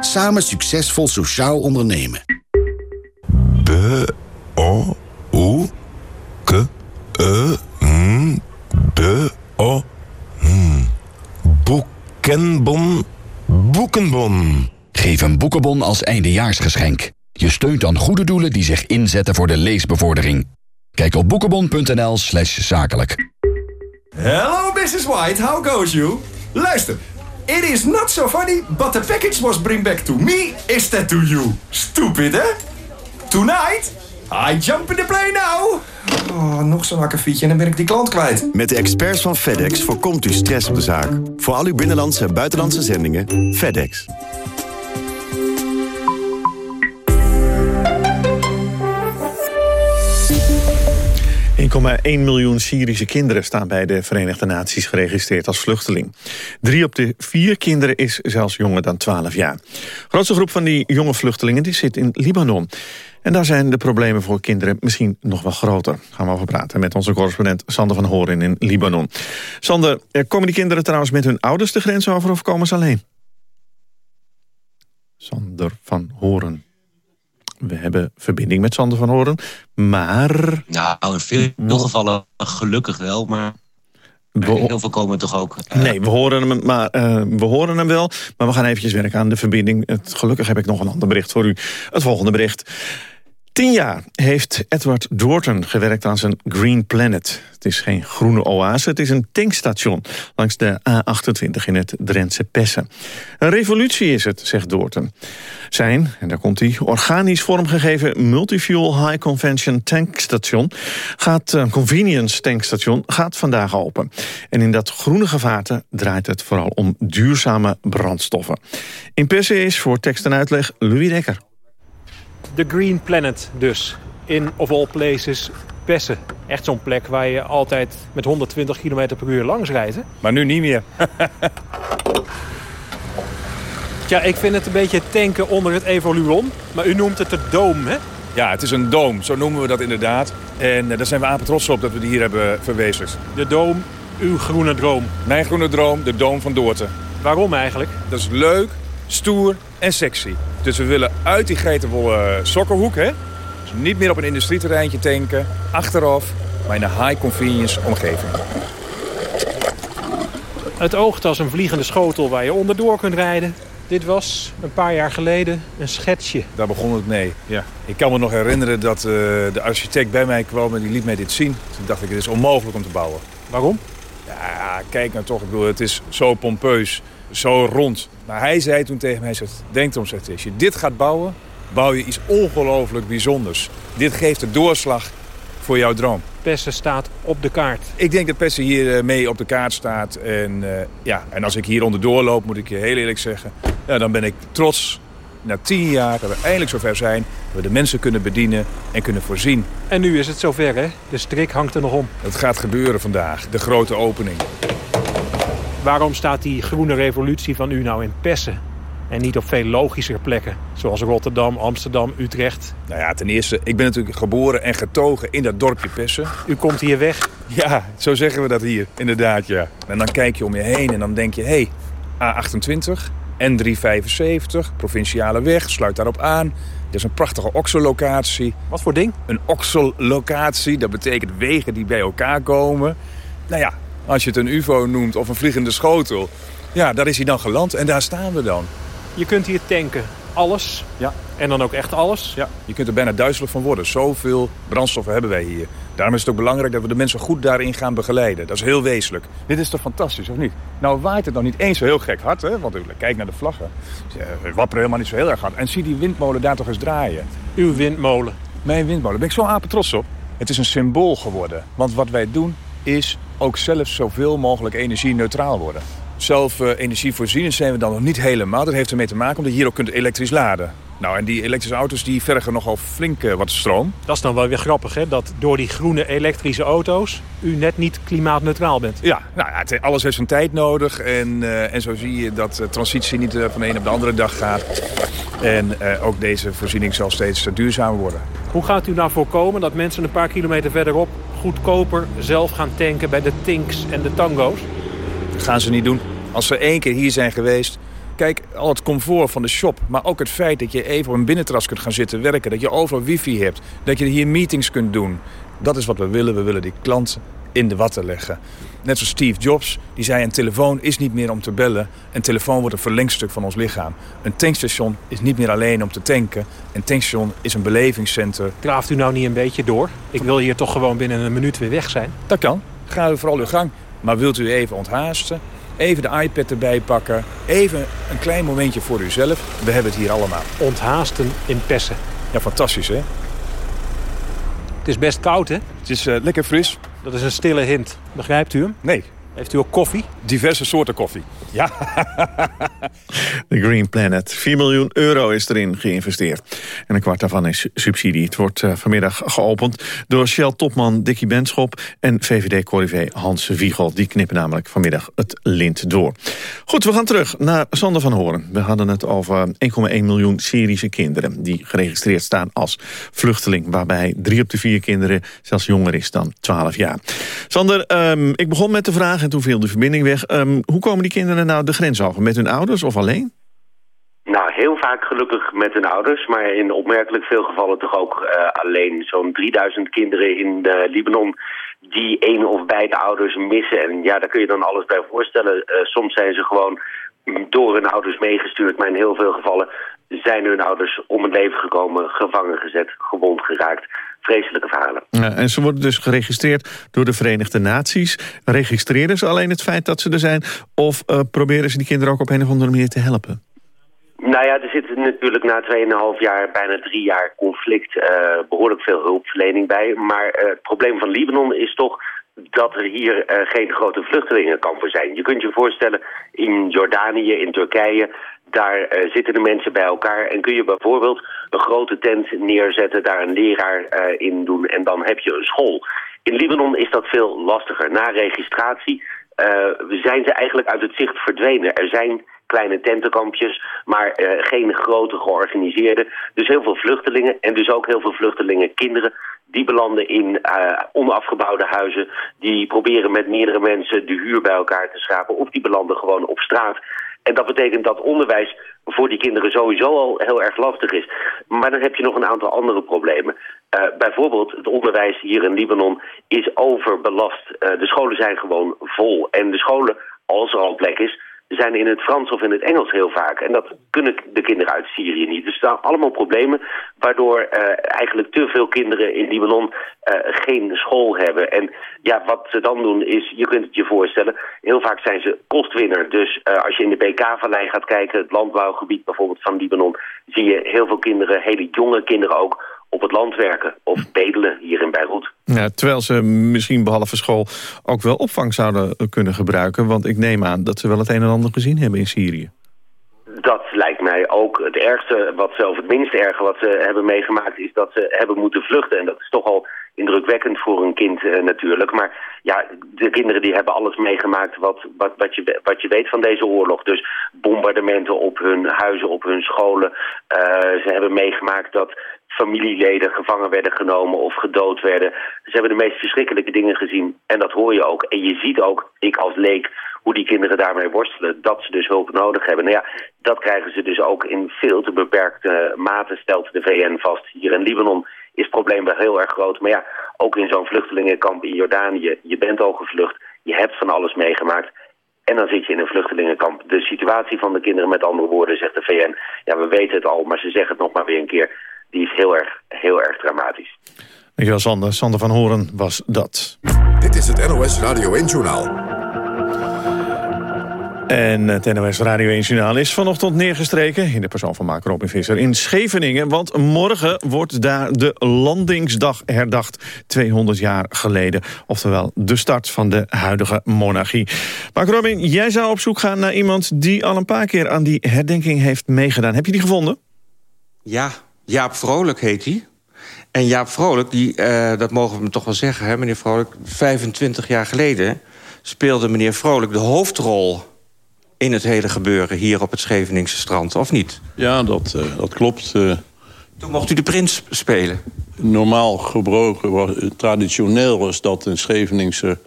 Samen succesvol sociaal ondernemen. B, O, U, K, E, N, B, O, N. Boekenbon, boekenbon. Geef een boekenbon als eindejaarsgeschenk. Je steunt dan goede doelen die zich inzetten voor de leesbevordering. Kijk op boekenbon.nl slash zakelijk. Hello, Mrs. White. How goes you? Luister. It is not so funny, but the package was bring back to me instead to you. Stupid, hè? Tonight, I jump in the plane now. Oh, nog zo'n akkefietje en dan ben ik die klant kwijt. Met de experts van FedEx voorkomt u stress op de zaak. Voor al uw binnenlandse en buitenlandse zendingen, FedEx. 1,1 miljoen Syrische kinderen staan bij de Verenigde Naties geregistreerd als vluchteling. Drie op de vier kinderen is zelfs jonger dan 12 jaar. De grootste groep van die jonge vluchtelingen die zit in Libanon. En daar zijn de problemen voor kinderen misschien nog wel groter. Gaan we over praten met onze correspondent Sander van Horen in Libanon. Sander, eh, komen die kinderen trouwens met hun ouders de grens over of komen ze alleen? Sander van Horen. We hebben verbinding met Sander van Horen, maar... Nou, in veel gevallen gelukkig wel, maar heel veel komen toch ook. eh, Nee, we horen, hem, maar, eh, we horen hem wel, maar we gaan eventjes werken aan de verbinding. Het, gelukkig heb ik nog een ander bericht voor u. Het volgende bericht. Tien jaar heeft Edward Doorten gewerkt aan zijn Green Planet. Het is geen groene oase, het is een tankstation langs de A28 in het Drentse Pessen. Een revolutie is het, zegt Doorten. Zijn, en daar komt hij, organisch vormgegeven multifuel high convention tankstation gaat, eh, convenience tankstation gaat vandaag open. En in dat groene gevaarte draait het vooral om duurzame brandstoffen. In Pessen is voor tekst en uitleg Louis Dekker. De Green Planet dus. In of all places Pessen. Echt zo'n plek waar je altijd met 120 km per uur langs rijdt. hè? Maar nu niet meer. <laughs> Tja, ik vind het een beetje tanken onder het Evoluon. Maar u noemt het de Doom, hè? Ja, het is een doom, zo noemen we dat inderdaad. En eh, daar zijn we apen trots op dat we die hier hebben verwezenlijkt. De Doom, uw groene droom. Mijn groene droom, de doom van Doorten. Waarom eigenlijk? Dat is leuk, stoer en sexy. Dus we willen uit die geitenwolle sokkenhoek, hè? Dus niet meer op een industrieterreintje tanken, achteraf, maar in een high convenience omgeving. Het oogt als een vliegende schotel waar je onderdoor kunt rijden. Dit was een paar jaar geleden een schetsje. Daar begon het mee, ja. Ik kan me nog herinneren dat uh, de architect bij mij kwam en die liet mij dit zien. Toen dacht ik, het is onmogelijk om te bouwen. Waarom? Ja, kijk nou toch. Ik bedoel, het is zo pompeus, zo rond. Maar hij zei toen tegen mij, zegt, denk erom, zegt, als je dit gaat bouwen, bouw je iets ongelooflijk bijzonders. Dit geeft de doorslag voor jouw droom. Pessen staat op de kaart. Ik denk dat Pessen hier eh, mee op de kaart staat. En, uh, ja, en als ik hier onderdoor loop, moet ik je heel eerlijk zeggen... Ja, dan ben ik trots na tien jaar dat we eindelijk zover zijn... dat we de mensen kunnen bedienen en kunnen voorzien. En nu is het zover, hè? De strik hangt er nog om. Het gaat gebeuren vandaag, de grote opening. Waarom staat die groene revolutie van u nou in Pessen? En niet op veel logischer plekken, zoals Rotterdam, Amsterdam, Utrecht. Nou ja, ten eerste, ik ben natuurlijk geboren en getogen in dat dorpje Pessen. U komt hier weg? Ja, zo zeggen we dat hier, inderdaad, ja. En dan kijk je om je heen en dan denk je, hé, hey, A28, N375, provinciale weg, sluit daarop aan. Dit is een prachtige oxellocatie. Wat voor ding? Een oxellocatie, dat betekent wegen die bij elkaar komen. Nou ja, als je het een ufo noemt of een vliegende schotel... ja, daar is hij dan geland en daar staan we dan. Je kunt hier tanken. Alles. Ja. En dan ook echt alles. Ja, je kunt er bijna duizelig van worden. Zoveel brandstoffen hebben wij hier. Daarom is het ook belangrijk dat we de mensen goed daarin gaan begeleiden. Dat is heel wezenlijk. Dit is toch fantastisch, of niet? Nou waait het nog niet eens zo heel gek hard, hè? Want kijk naar de vlaggen. Ze wapperen helemaal niet zo heel erg hard. En zie die windmolen daar toch eens draaien. Uw windmolen? Mijn windmolen. Daar ben ik zo apen trots op. Het is een symbool geworden. Want wat wij doen is ook zelf zoveel mogelijk energie-neutraal worden zelf uh, energievoorzienend zijn we dan nog niet helemaal. Dat heeft ermee te maken omdat je hier ook kunt elektrisch laden. Nou, en die elektrische auto's die vergen nogal flink uh, wat stroom. Dat is dan wel weer grappig, hè? Dat door die groene elektrische auto's u net niet klimaatneutraal bent. Ja, nou, ja, alles heeft zijn tijd nodig. En, uh, en zo zie je dat de transitie niet van de een op de andere dag gaat. En ook deze voorziening zal steeds duurzamer worden. Hoe gaat u nou voorkomen dat mensen een paar kilometer verderop... goedkoper zelf gaan tanken bij de Tinks en de Tango's? Dat gaan ze niet doen. Als ze één keer hier zijn geweest... Kijk, al het comfort van de shop, maar ook het feit dat je even op een binnentras kunt gaan zitten werken. Dat je overal wifi hebt, dat je hier meetings kunt doen. Dat is wat we willen. We willen die klanten in de watten leggen. Net zoals Steve Jobs, die zei een telefoon is niet meer om te bellen. Een telefoon wordt een verlengstuk van ons lichaam. Een tankstation is niet meer alleen om te tanken. Een tankstation is een belevingscentrum. Draaft u nou niet een beetje door? Ik wil hier toch gewoon binnen een minuut weer weg zijn. Dat kan. Ga u vooral uw gang. Maar wilt u even onthaasten? Even de iPad erbij pakken. Even een klein momentje voor uzelf. We hebben het hier allemaal. Onthaasten in Pessen. Ja, fantastisch hè? Het is best koud hè? Het is uh, lekker fris. Dat is een stille hint. Begrijpt u hem? Nee. Heeft u ook koffie? Diverse soorten koffie. Ja. <laughs> The Green Planet. 4 miljoen euro is erin geïnvesteerd. En een kwart daarvan is subsidie. Het wordt uh, vanmiddag geopend door Shell-topman Dickie Benschop... en VVD-corrivé Hans Wiegel. Die knippen namelijk vanmiddag het lint door. Goed, we gaan terug naar Sander van Horen. We hadden het over 1,1 miljoen Syrische kinderen... die geregistreerd staan als vluchteling... waarbij drie op de vier kinderen zelfs jonger is dan 12 jaar. Sander, um, ik begon met de vraag en toen viel de verbinding weg. Um, hoe komen die kinderen nou de grens over? Met hun ouders of alleen? Nou, heel vaak gelukkig met hun ouders, maar in opmerkelijk veel gevallen toch ook uh, alleen. Zo'n 3000 kinderen in uh, Libanon die één of beide ouders missen. En ja, daar kun je dan alles bij voorstellen. Uh, soms zijn ze gewoon door hun ouders meegestuurd, maar in heel veel gevallen zijn hun ouders om het leven gekomen, gevangen gezet, gewond geraakt. Vreselijke verhalen. Ja, en ze worden dus geregistreerd door de Verenigde Naties. Registreren ze alleen het feit dat ze er zijn? Of uh, proberen ze die kinderen ook op een of andere manier te helpen? Nou ja, er zit natuurlijk na 2,5 jaar, bijna drie jaar conflict... Uh, behoorlijk veel hulpverlening bij. Maar uh, het probleem van Libanon is toch dat er hier uh, geen grote vluchtelingenkampen zijn. Je kunt je voorstellen, in Jordanië, in Turkije... Daar uh, zitten de mensen bij elkaar en kun je bijvoorbeeld een grote tent neerzetten, daar een leraar uh, in doen en dan heb je een school. In Libanon is dat veel lastiger. Na registratie uh, zijn ze eigenlijk uit het zicht verdwenen. Er zijn kleine tentenkampjes, maar geen grote georganiseerde. Dus heel veel vluchtelingen en dus ook heel veel vluchtelingen kinderen die belanden in onafgebouwde huizen. Die proberen met meerdere mensen de huur bij elkaar te schrapen. Of die belanden gewoon op straat. En dat betekent dat onderwijs voor die kinderen sowieso al heel erg lastig is. Maar dan heb je nog een aantal andere problemen. Uh, bijvoorbeeld het onderwijs hier in Libanon is overbelast. Uh, de scholen zijn gewoon vol. En de scholen, als er al plek is, zijn in het Frans of in het Engels heel vaak. En dat kunnen de kinderen uit Syrië niet. Dus staan allemaal problemen waardoor uh, eigenlijk te veel kinderen in Libanon uh, geen school hebben. En ja, wat ze dan doen is, je kunt het je voorstellen, heel vaak zijn ze kostwinner. Dus uh, als je in de BK-vallei gaat kijken, het landbouwgebied bijvoorbeeld van Libanon, zie je heel veel kinderen, hele jonge kinderen ook, op het land werken of bedelen hier in Beirut. Ja, terwijl ze misschien behalve school ook wel opvang zouden kunnen gebruiken. Want ik neem aan dat ze wel het een en ander gezien hebben in Syrië. Dat lijkt mij ook het ergste, wat ze, of het minst erge wat ze hebben meegemaakt... is dat ze hebben moeten vluchten. En dat is toch al indrukwekkend voor een kind uh, natuurlijk. Maar ja, de kinderen die hebben alles meegemaakt wat, wat, wat, je, wat je weet van deze oorlog. Dus bombardementen op hun huizen, op hun scholen. Uh, ze hebben meegemaakt dat familieleden gevangen werden genomen of gedood werden. Ze hebben de meest verschrikkelijke dingen gezien. En dat hoor je ook. En je ziet ook, ik als leek, hoe die kinderen daarmee worstelen. Dat ze dus hulp nodig hebben. Nou ja, dat krijgen ze dus ook in veel te beperkte mate, stelt de VN vast. Hier in Libanon is het probleem wel heel erg groot. Maar ja, ook in zo'n vluchtelingenkamp in Jordanië. Je bent al gevlucht, je hebt van alles meegemaakt. En dan zit je in een vluchtelingenkamp. De situatie van de kinderen, met andere woorden, zegt de VN... ja, we weten het al, maar ze zeggen het nog maar weer een keer... die is heel erg, heel erg dramatisch. Dankjewel, Sander. Sander van Horen was dat. Dit is het NOS Radio 1-journaal. En het NOS Radio 1 Journaal is vanochtend neergestreken... in de persoon van Mark Robin Visser in Scheveningen. Want morgen wordt daar de landingsdag herdacht. 200 jaar geleden. Oftewel de start van de huidige monarchie. Mark Robin, jij zou op zoek gaan naar iemand... die al een paar keer aan die herdenking heeft meegedaan. Heb je die gevonden? Ja, Jaap Vrolijk heet hij. En Jaap Vrolijk, die, uh, dat mogen we toch wel zeggen, hè, meneer Vrolijk... 25 jaar geleden speelde meneer Vrolijk de hoofdrol in het hele gebeuren hier op het Scheveningse strand, of niet? Ja, dat, uh, dat klopt. Uh, Toen mocht u de prins spelen? Normaal gebroken, was, traditioneel was dat een Scheveningse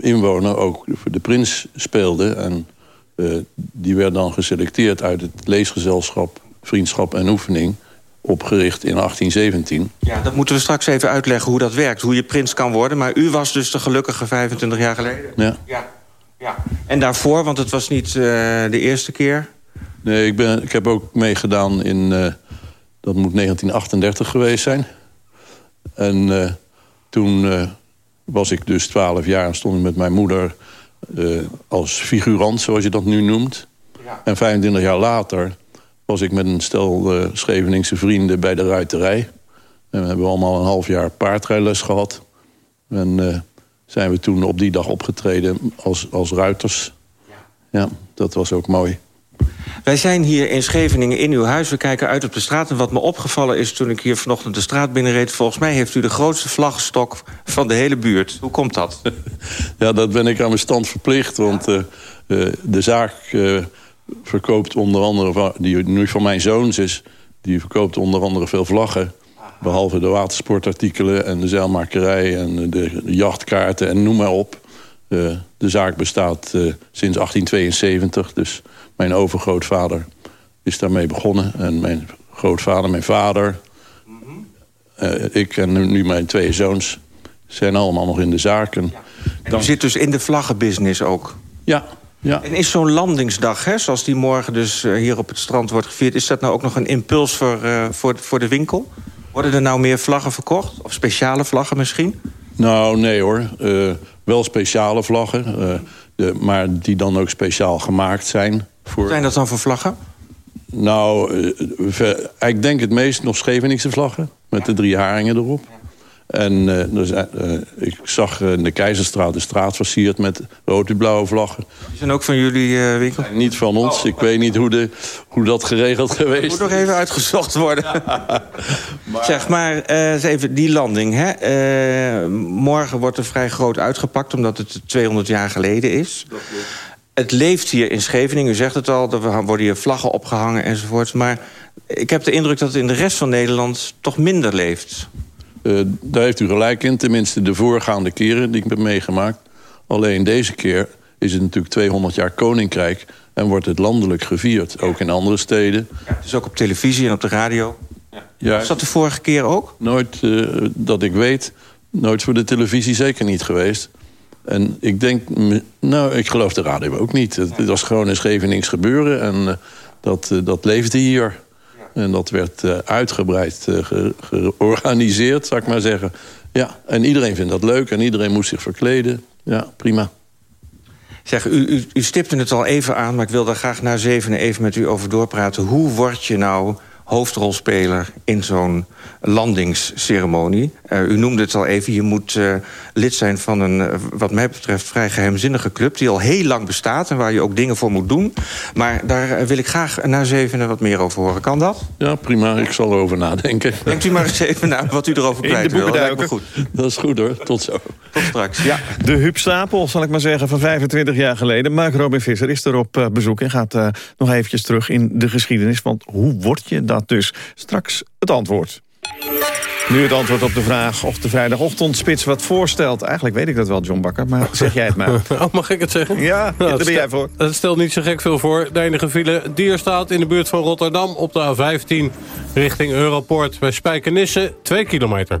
inwoner ook de prins speelde. En die werd dan geselecteerd uit het leesgezelschap Vriendschap en Oefening opgericht in 1817. Ja, dat moeten we straks even uitleggen hoe dat werkt. Hoe je prins kan worden. Maar u was dus de gelukkige 25 jaar geleden? Ja. ja. Ja. En daarvoor, want het was niet uh, de eerste keer? Nee, ik, ben, ik heb ook meegedaan in... Uh, dat moet 1938 geweest zijn. En uh, toen was ik dus 12 jaar en stond ik met mijn moeder... als figurant, zoals je dat nu noemt. Ja. En 25 jaar later was ik met een stel Scheveningse vrienden bij de ruiterij. En we hebben allemaal een half jaar paardrijles gehad. En zijn we toen op die dag opgetreden als, als ruiters. Ja, dat was ook mooi. Wij zijn hier in Scheveningen in uw huis. We kijken uit op de straat. En wat me opgevallen is toen ik hier vanochtend de straat binnenreed... volgens mij heeft u de grootste vlagstok van de hele buurt. Hoe komt dat? <laughs> ja, dat ben ik aan mijn stand verplicht. Want uh, de zaak verkoopt onder andere... die nu van mijn zoons is... die verkoopt onder andere veel vlaggen. Behalve de watersportartikelen en de zeilmakerij en de jachtkaarten en noem maar op. Uh, de zaak bestaat uh, sinds 1872, dus mijn overgrootvader is daarmee begonnen. En mijn grootvader, mijn vader, uh, ik en nu mijn twee zoons zijn allemaal nog in de zaken. En Dan... zit dus in de vlaggenbusiness ook? Ja, ja. En is zo'n landingsdag, hè, zoals die morgen dus hier op het strand wordt gevierd... is dat nou ook nog een impuls voor, voor, voor de winkel? Worden er nou meer vlaggen verkocht? Of speciale vlaggen misschien? Nou, nee hoor. Uh, wel speciale vlaggen. Uh, de, maar die dan ook speciaal gemaakt zijn. Voor... Zijn dat dan voor vlaggen? Nou, ik denk het meest nog Scheveningse vlaggen. Met de drie haringen erop. En uh, dus, uh, ik zag in de Keizerstraat de straat versierd met rood-blauwe vlaggen. Die zijn ook van jullie uh, winkel? Niet van ons. Oh. Ik weet niet hoe, de, hoe dat geregeld geweest is. moet nog even uitgezocht worden. maar... <laughs> Zeg maar, eens even die landing. Hè? morgen wordt er vrij groot uitgepakt, omdat het 200 jaar geleden is. Het leeft hier in Scheveningen, u zegt het al, er worden hier vlaggen opgehangen enzovoort. Maar ik heb de indruk dat het in de rest van Nederland toch minder leeft. Uh, daar heeft u gelijk in, tenminste de voorgaande keren die ik heb meegemaakt. Alleen deze keer is het natuurlijk 200 jaar koninkrijk... en wordt het landelijk gevierd, ook in andere steden. Ja, dus ook op televisie en op de radio? Ja. Was dat de vorige keer ook? Nooit, uh, dat ik weet, nooit voor de televisie zeker niet geweest. En ik denk, nou, ik geloof de radio ook niet. Het, was gewoon een Schevenings gebeuren en eh, dat, eh, dat leefde hier. En dat werd eh, uitgebreid eh, ge- georganiseerd, zou ik maar zeggen. Ja, en iedereen vindt dat leuk en iedereen moest zich verkleden. Ja, prima. Zeg, u, u, u stipte het al even aan, maar ik wil daar graag na zevenen even met u over doorpraten. Hoe word je nou hoofdrolspeler in zo'n landingsceremonie? Eh, u noemde het al even, je moet eh, lid zijn van een, eh, wat mij betreft, vrij geheimzinnige club... die al heel lang bestaat en waar je ook dingen voor moet doen. Maar daar wil ik graag na zevenen wat meer over horen. Kan dat? Ja, prima. Ik zal erover nadenken. Denkt u maar eens even na wat u erover In de kwijt wil. Dat lijkt me goed. Dat is goed hoor. Tot zo. Tot straks, ja. De Huub Stapel, zal ik maar zeggen, van 25 jaar geleden. Mark Robin Visser is er op eh, bezoek en gaat eh, nog eventjes terug in de geschiedenis. Want hoe word je dat dus? Straks het antwoord. Nu het antwoord op de vraag of de vrijdagochtendspits wat voorstelt. Eigenlijk weet ik dat wel, John Bakker, maar zeg jij het maar. <laughs> Oh, mag ik het zeggen? Ja, Nou, daar ben jij voor. Het stelt niet zo gek veel voor. De enige file Dierstaat in de buurt van Rotterdam op de A15 richting Europort bij Spijkenisse, 2 kilometer.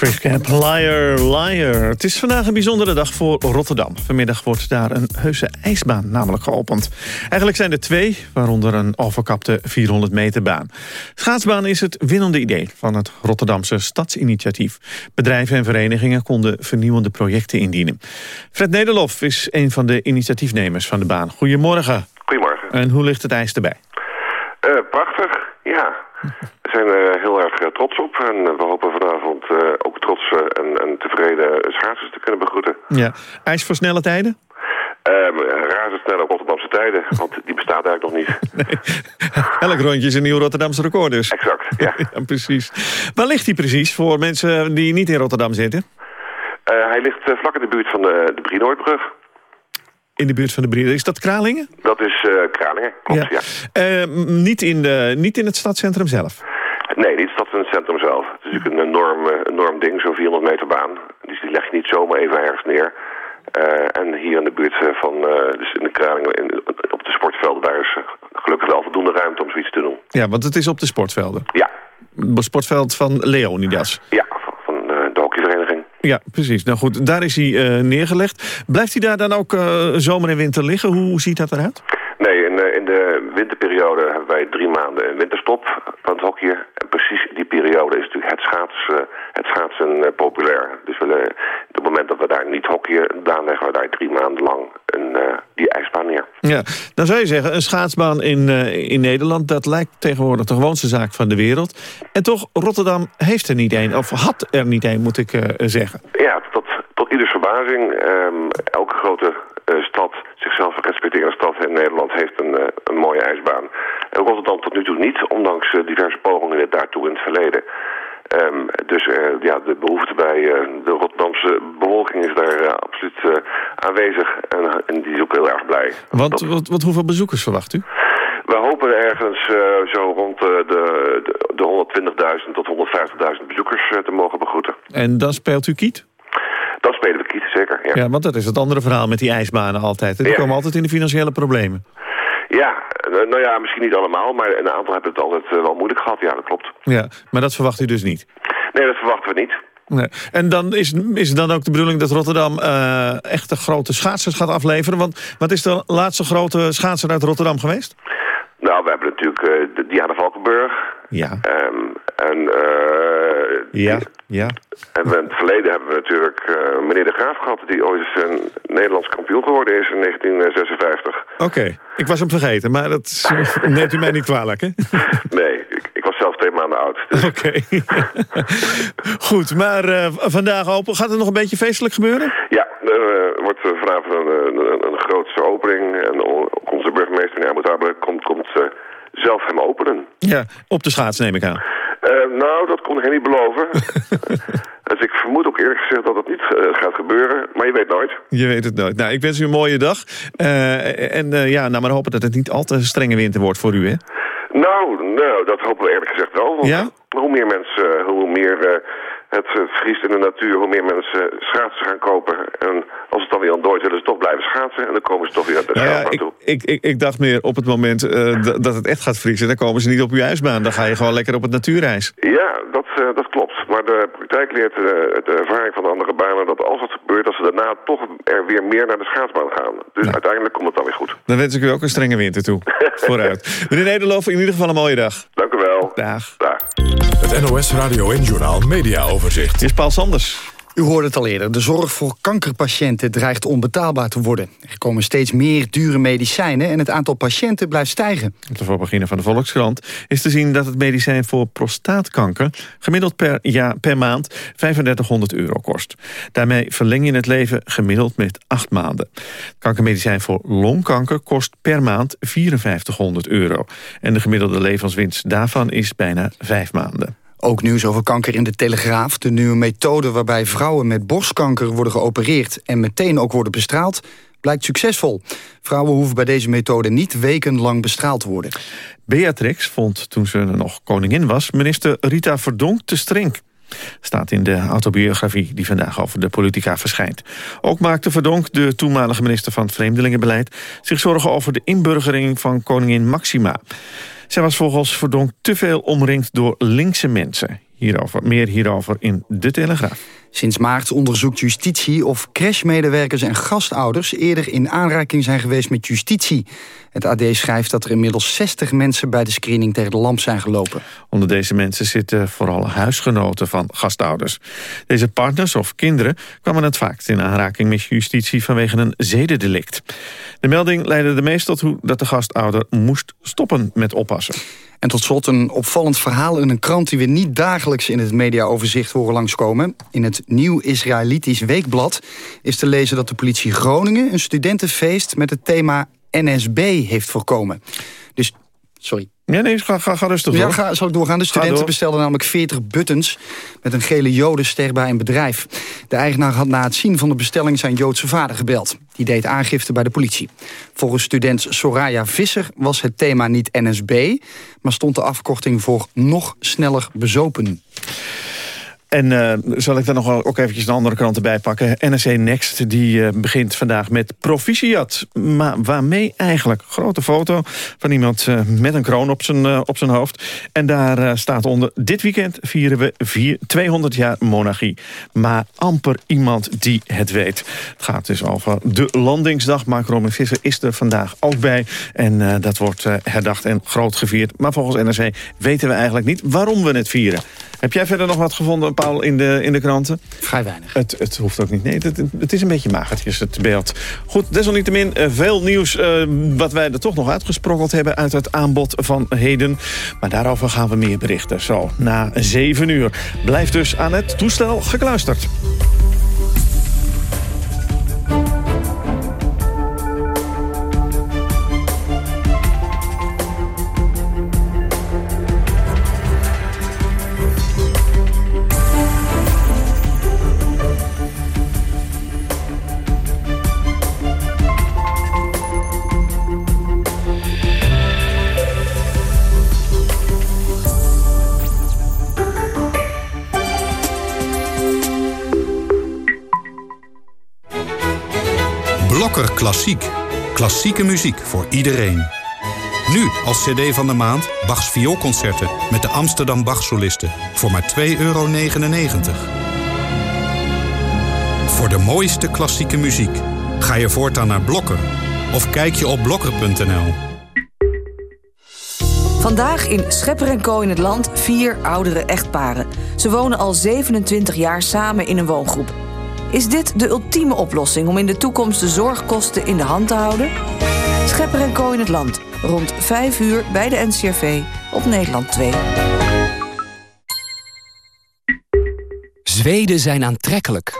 Chris Camp, Liar, Liar. Het is vandaag een bijzondere dag voor Rotterdam. Vanmiddag wordt daar een heuse ijsbaan namelijk geopend. Eigenlijk zijn er twee, waaronder een overkapte 400 meter baan. Schaatsbaan is het winnende idee van het Rotterdamse Stadsinitiatief. Bedrijven en verenigingen konden vernieuwende projecten indienen. Fred Nederlof is een van de initiatiefnemers van de baan. Goedemorgen. Goedemorgen. En hoe ligt het ijs erbij? Eh, prachtig, ja. Zijn er heel erg eh, trots op. En eh, we hopen vanavond eh, ook trotse en, en tevreden schaatsers te kunnen begroeten. Ja. IJs voor snelle tijden? Um, razendsnelle Rotterdamse tijden, want die bestaat eigenlijk nog niet. <laughs> Elk rondje is een nieuw Rotterdamse record dus. Exact, <laughs> ja. precies. Waar ligt hij precies voor mensen die niet in Rotterdam zitten? Eh, hij ligt eh, vlak in de buurt van de, de Brinoordbrug. In de buurt van de Brede. Is dat Kralingen? Dat is eh, Kralingen, klopt, ja. Eh, niet, in de, niet in het stadscentrum zelf? Nee, niet in het centrum zelf. Het is natuurlijk een enorm, eh, enorm ding, zo'n 400 meter baan. Dus die leg je niet zomaar even ergens neer. En hier in de buurt van, dus in de Kralingen, in, op de sportvelden, daar is gelukkig wel voldoende ruimte om zoiets te doen. Ja, want het is op de sportvelden. Ja. Het sportveld van Leonidas. Ja, van, van eh, de hockeyvereniging. Ja, precies. Nou goed, daar is hij eh, neergelegd. Blijft hij daar dan ook eh, zomer en winter liggen? Hoe ziet dat eruit? Nee, in, eh, in de winterperiode drie maanden een winterstop van het hockey. En precies die periode is natuurlijk het schaatsen, het schaatsen eh, populair. Dus we, eh, op het moment dat we daar niet hockeyen, dan leggen we daar drie maanden lang een, eh, die ijsbaan neer. Ja, dan zou je zeggen, een schaatsbaan in, eh, in Nederland... dat lijkt tegenwoordig de gewoonste zaak van de wereld. En toch, Rotterdam heeft er niet één, of had er niet één, moet ik eh, zeggen. Ja, tot, tot ieders verbazing. ehm, elke grote eh, stad, zichzelf respecterende stad in Nederland, heeft een, eh, een mooie ijsbaan. En Rotterdam tot nu toe niet, ondanks eh, diverse pogingen daartoe in het verleden. Ehm, dus eh, ja, de behoefte bij eh, de Rotterdamse bevolking is daar eh, absoluut eh, aanwezig. En, en die is ook heel erg blij. Want wat, wat, hoeveel bezoekers verwacht u? We hopen ergens eh, zo rond eh, de, de, de 120.000 tot 150.000 bezoekers eh, te mogen begroeten. En dan speelt u kiet? Dan spelen we kiet, zeker. Ja. Ja, want dat is het andere verhaal met die ijsbanen altijd. Die Ja. komen altijd in de financiële problemen. Ja, eh, nou ja, misschien niet allemaal, maar een aantal hebben het altijd eh, wel moeilijk gehad. Ja, dat klopt. Ja, maar dat verwacht u dus niet. Nee, dat verwachten we niet. Nee. En dan is, is het dan ook de bedoeling dat Rotterdam eh echte grote schaatsers gaat afleveren? Want wat is de laatste grote schaatser uit Rotterdam geweest? Nou, we hebben natuurlijk eh, de Diana Valkenburg. Ja. Ehm, en, eh, Ja, ja. en in het verleden hebben we natuurlijk eh, meneer De Graaf gehad... die ooit eens een Nederlands kampioen geworden is in 1956. Oké, ik was hem vergeten, maar dat <laughs> neemt u mij niet kwalijk, hè? Nee, ik, ik was zelf twee maanden oud. Oké. <laughs> Goed, maar vandaag open. Gaat het nog een beetje feestelijk gebeuren? Ja, er wordt vanavond een, een, een grootse opening. En onze burgemeester, meneer Amoutabe, komt, komt zelf hem openen. Ja, op de schaats neem ik aan. Eh, nou, dat kon ik niet beloven. <laughs> dus ik vermoed ook eerlijk gezegd dat het niet eh, gaat gebeuren. Maar je weet nooit. Je weet het nooit. Nou, ik wens u een mooie dag. Eh, en ja, nou maar hopen dat het niet al te strenge winter wordt voor u, hè? Nou, nou, dat hopen we eerlijk gezegd wel. Want Ja? Hoe meer mensen, hoe meer het eh, vriest in de natuur, hoe meer mensen schaatsen gaan kopen. En als het dan weer ontdooit, willen ze toch blijven schaatsen. En dan komen ze toch weer naar de Nou ja, schaatsbaan ik, toe. ik, ik, ik dacht meer op het moment eh, dat het echt gaat vriezen... dan komen ze niet op uw ijsbaan. Dan ga je gewoon lekker op het natuurreis. Ja, dat, eh, dat klopt. Maar de praktijk leert eh, de ervaring van de andere banen dat als het gebeurt, dat ze daarna toch er weer meer naar de schaatsbaan gaan. Dus uiteindelijk komt het dan weer goed. Dan wens ik u ook een strenge winter toe. <laughs> Vooruit. Meneer Nederlof, in ieder geval een mooie dag. Dank u wel. Dag. Dag. Het NOS Radio en Journaal Media Overzicht. Dit is Paul Sanders. U hoorde het al eerder. De zorg voor kankerpatiënten dreigt onbetaalbaar te worden. Er komen steeds meer dure medicijnen en het aantal patiënten blijft stijgen. Op de voorpagina van de Volkskrant is te zien dat het medicijn voor prostaatkanker gemiddeld per, jaar, per maand 3500 euro kost. Daarmee verleng je het leven gemiddeld met acht maanden. Kankermedicijn voor longkanker kost per maand 5400 euro. En de gemiddelde levenswinst daarvan is bijna vijf maanden. Ook nieuws over kanker in de Telegraaf. De nieuwe methode waarbij vrouwen met borstkanker worden geopereerd... en meteen ook worden bestraald, blijkt succesvol. Vrouwen hoeven bij deze methode niet wekenlang bestraald te worden. Beatrix vond toen ze nog koningin was... minister Rita Verdonk te streng. Staat in de autobiografie die vandaag over de politica verschijnt. Ook maakte Verdonk, de toenmalige minister van het Vreemdelingenbeleid... zich zorgen over de inburgering van koningin Maxima. Zij was volgens Verdonk te veel omringd door linkse mensen. Hierover, meer hierover in De Telegraaf. Sinds maart onderzoekt justitie of crashmedewerkers en gastouders... eerder in aanraking zijn geweest met justitie. Het AD schrijft dat er inmiddels 60 mensen bij de screening tegen de lamp zijn gelopen. Onder deze mensen zitten vooral huisgenoten van gastouders. Deze partners of kinderen kwamen het vaakst in aanraking met justitie vanwege een zedendelict. De melding leidde de meest tot hoe dat de gastouder moest stoppen met oppassen. En tot slot een opvallend verhaal in een krant... die we niet dagelijks in het mediaoverzicht horen langskomen. In het Nieuw Israëlitisch Weekblad is te lezen dat de politie Groningen... een studentenfeest met het thema NSB heeft voorkomen. Dus, sorry. Ja, nee, ga, ga, ga rustig door. Ja, ga, zal ik doorgaan. De studenten door. bestelden namelijk 40 buttons... met een gele jodenster bij een bedrijf. De eigenaar had na het zien van de bestelling zijn Joodse vader gebeld. Die deed aangifte bij de politie. Volgens student Soraya Visser was het thema niet NSB... maar stond de afkorting voor nog sneller bezopen. En uh, zal ik daar nog ook eventjes een andere krant erbij pakken. NRC Next die uh, begint vandaag met proficiat. Maar waarmee eigenlijk? Grote foto van iemand uh, met een kroon op zijn, op zijn hoofd. En daar staat onder... Dit weekend vieren we vier, 200 jaar monarchie. Maar amper iemand die het weet. Het gaat dus over de landingsdag. Mark Robin Visser is er vandaag ook bij. En dat wordt herdacht en groot gevierd. Maar volgens NRC weten we eigenlijk niet waarom we het vieren. Heb jij verder nog wat gevonden, Paul, in de, in de kranten? Vrij weinig. Het, het hoeft ook niet. Nee, het, het is een beetje magertjes, het beeld. Goed, desalniettemin uh, veel nieuws uh, wat wij er toch nog uitgesprokkeld hebben... uit het aanbod van heden. Maar daarover gaan we meer berichten. Zo, na zeven uur. Blijf dus aan het toestel gekluisterd. Klassiek. Klassieke muziek voor iedereen. Nu als cd van de maand Bachs vioolconcerten met de Amsterdam Bachsolisten voor maar 2,99 euro. Voor de mooiste klassieke muziek ga je voortaan naar Blokker of kijk je op blokker.nl. Vandaag in Schepper Co in het Land vier oudere echtparen. Ze wonen al 27 jaar samen in een woongroep. Is dit de ultieme oplossing om in de toekomst de zorgkosten in de hand te houden? Schepper en Co in het Land. Rond 5 uur bij de NCRV op Nederland 2. Zweden zijn aantrekkelijk.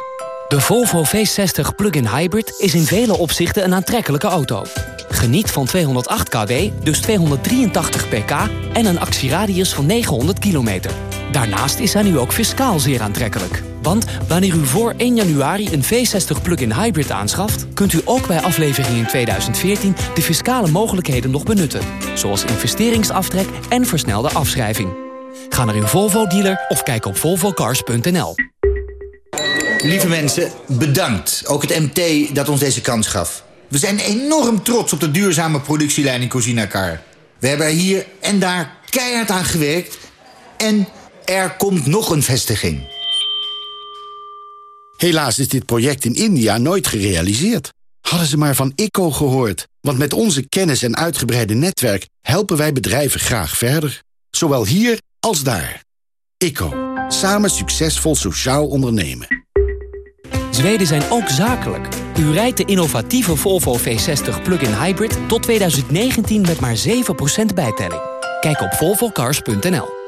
De Volvo V60 Plug-in Hybrid is in vele opzichten een aantrekkelijke auto. Geniet van 208 kW, dus 283 pk en een actieradius van 900 kilometer. Daarnaast is hij nu ook fiscaal zeer aantrekkelijk. Want wanneer u voor 1 januari een V60 plug-in hybrid aanschaft... kunt u ook bij aflevering in 2014 de fiscale mogelijkheden nog benutten. Zoals investeringsaftrek en versnelde afschrijving. Ga naar uw Volvo-dealer of kijk op volvocars.nl. Lieve mensen, bedankt. Ook het MT dat ons deze kans gaf. We zijn enorm trots op de duurzame productielijn in Cozinacar. We hebben er hier en daar keihard aan gewerkt... en er komt nog een vestiging. Helaas is dit project in India nooit gerealiseerd. Hadden ze maar van ICO gehoord. Want met onze kennis en uitgebreide netwerk... helpen wij bedrijven graag verder. Zowel hier als daar. ICO. Samen succesvol sociaal ondernemen. Zweden zijn ook zakelijk. U rijdt de innovatieve Volvo V60 plug-in hybrid tot 2019 met maar 7% bijtelling. Kijk op volvocars.nl.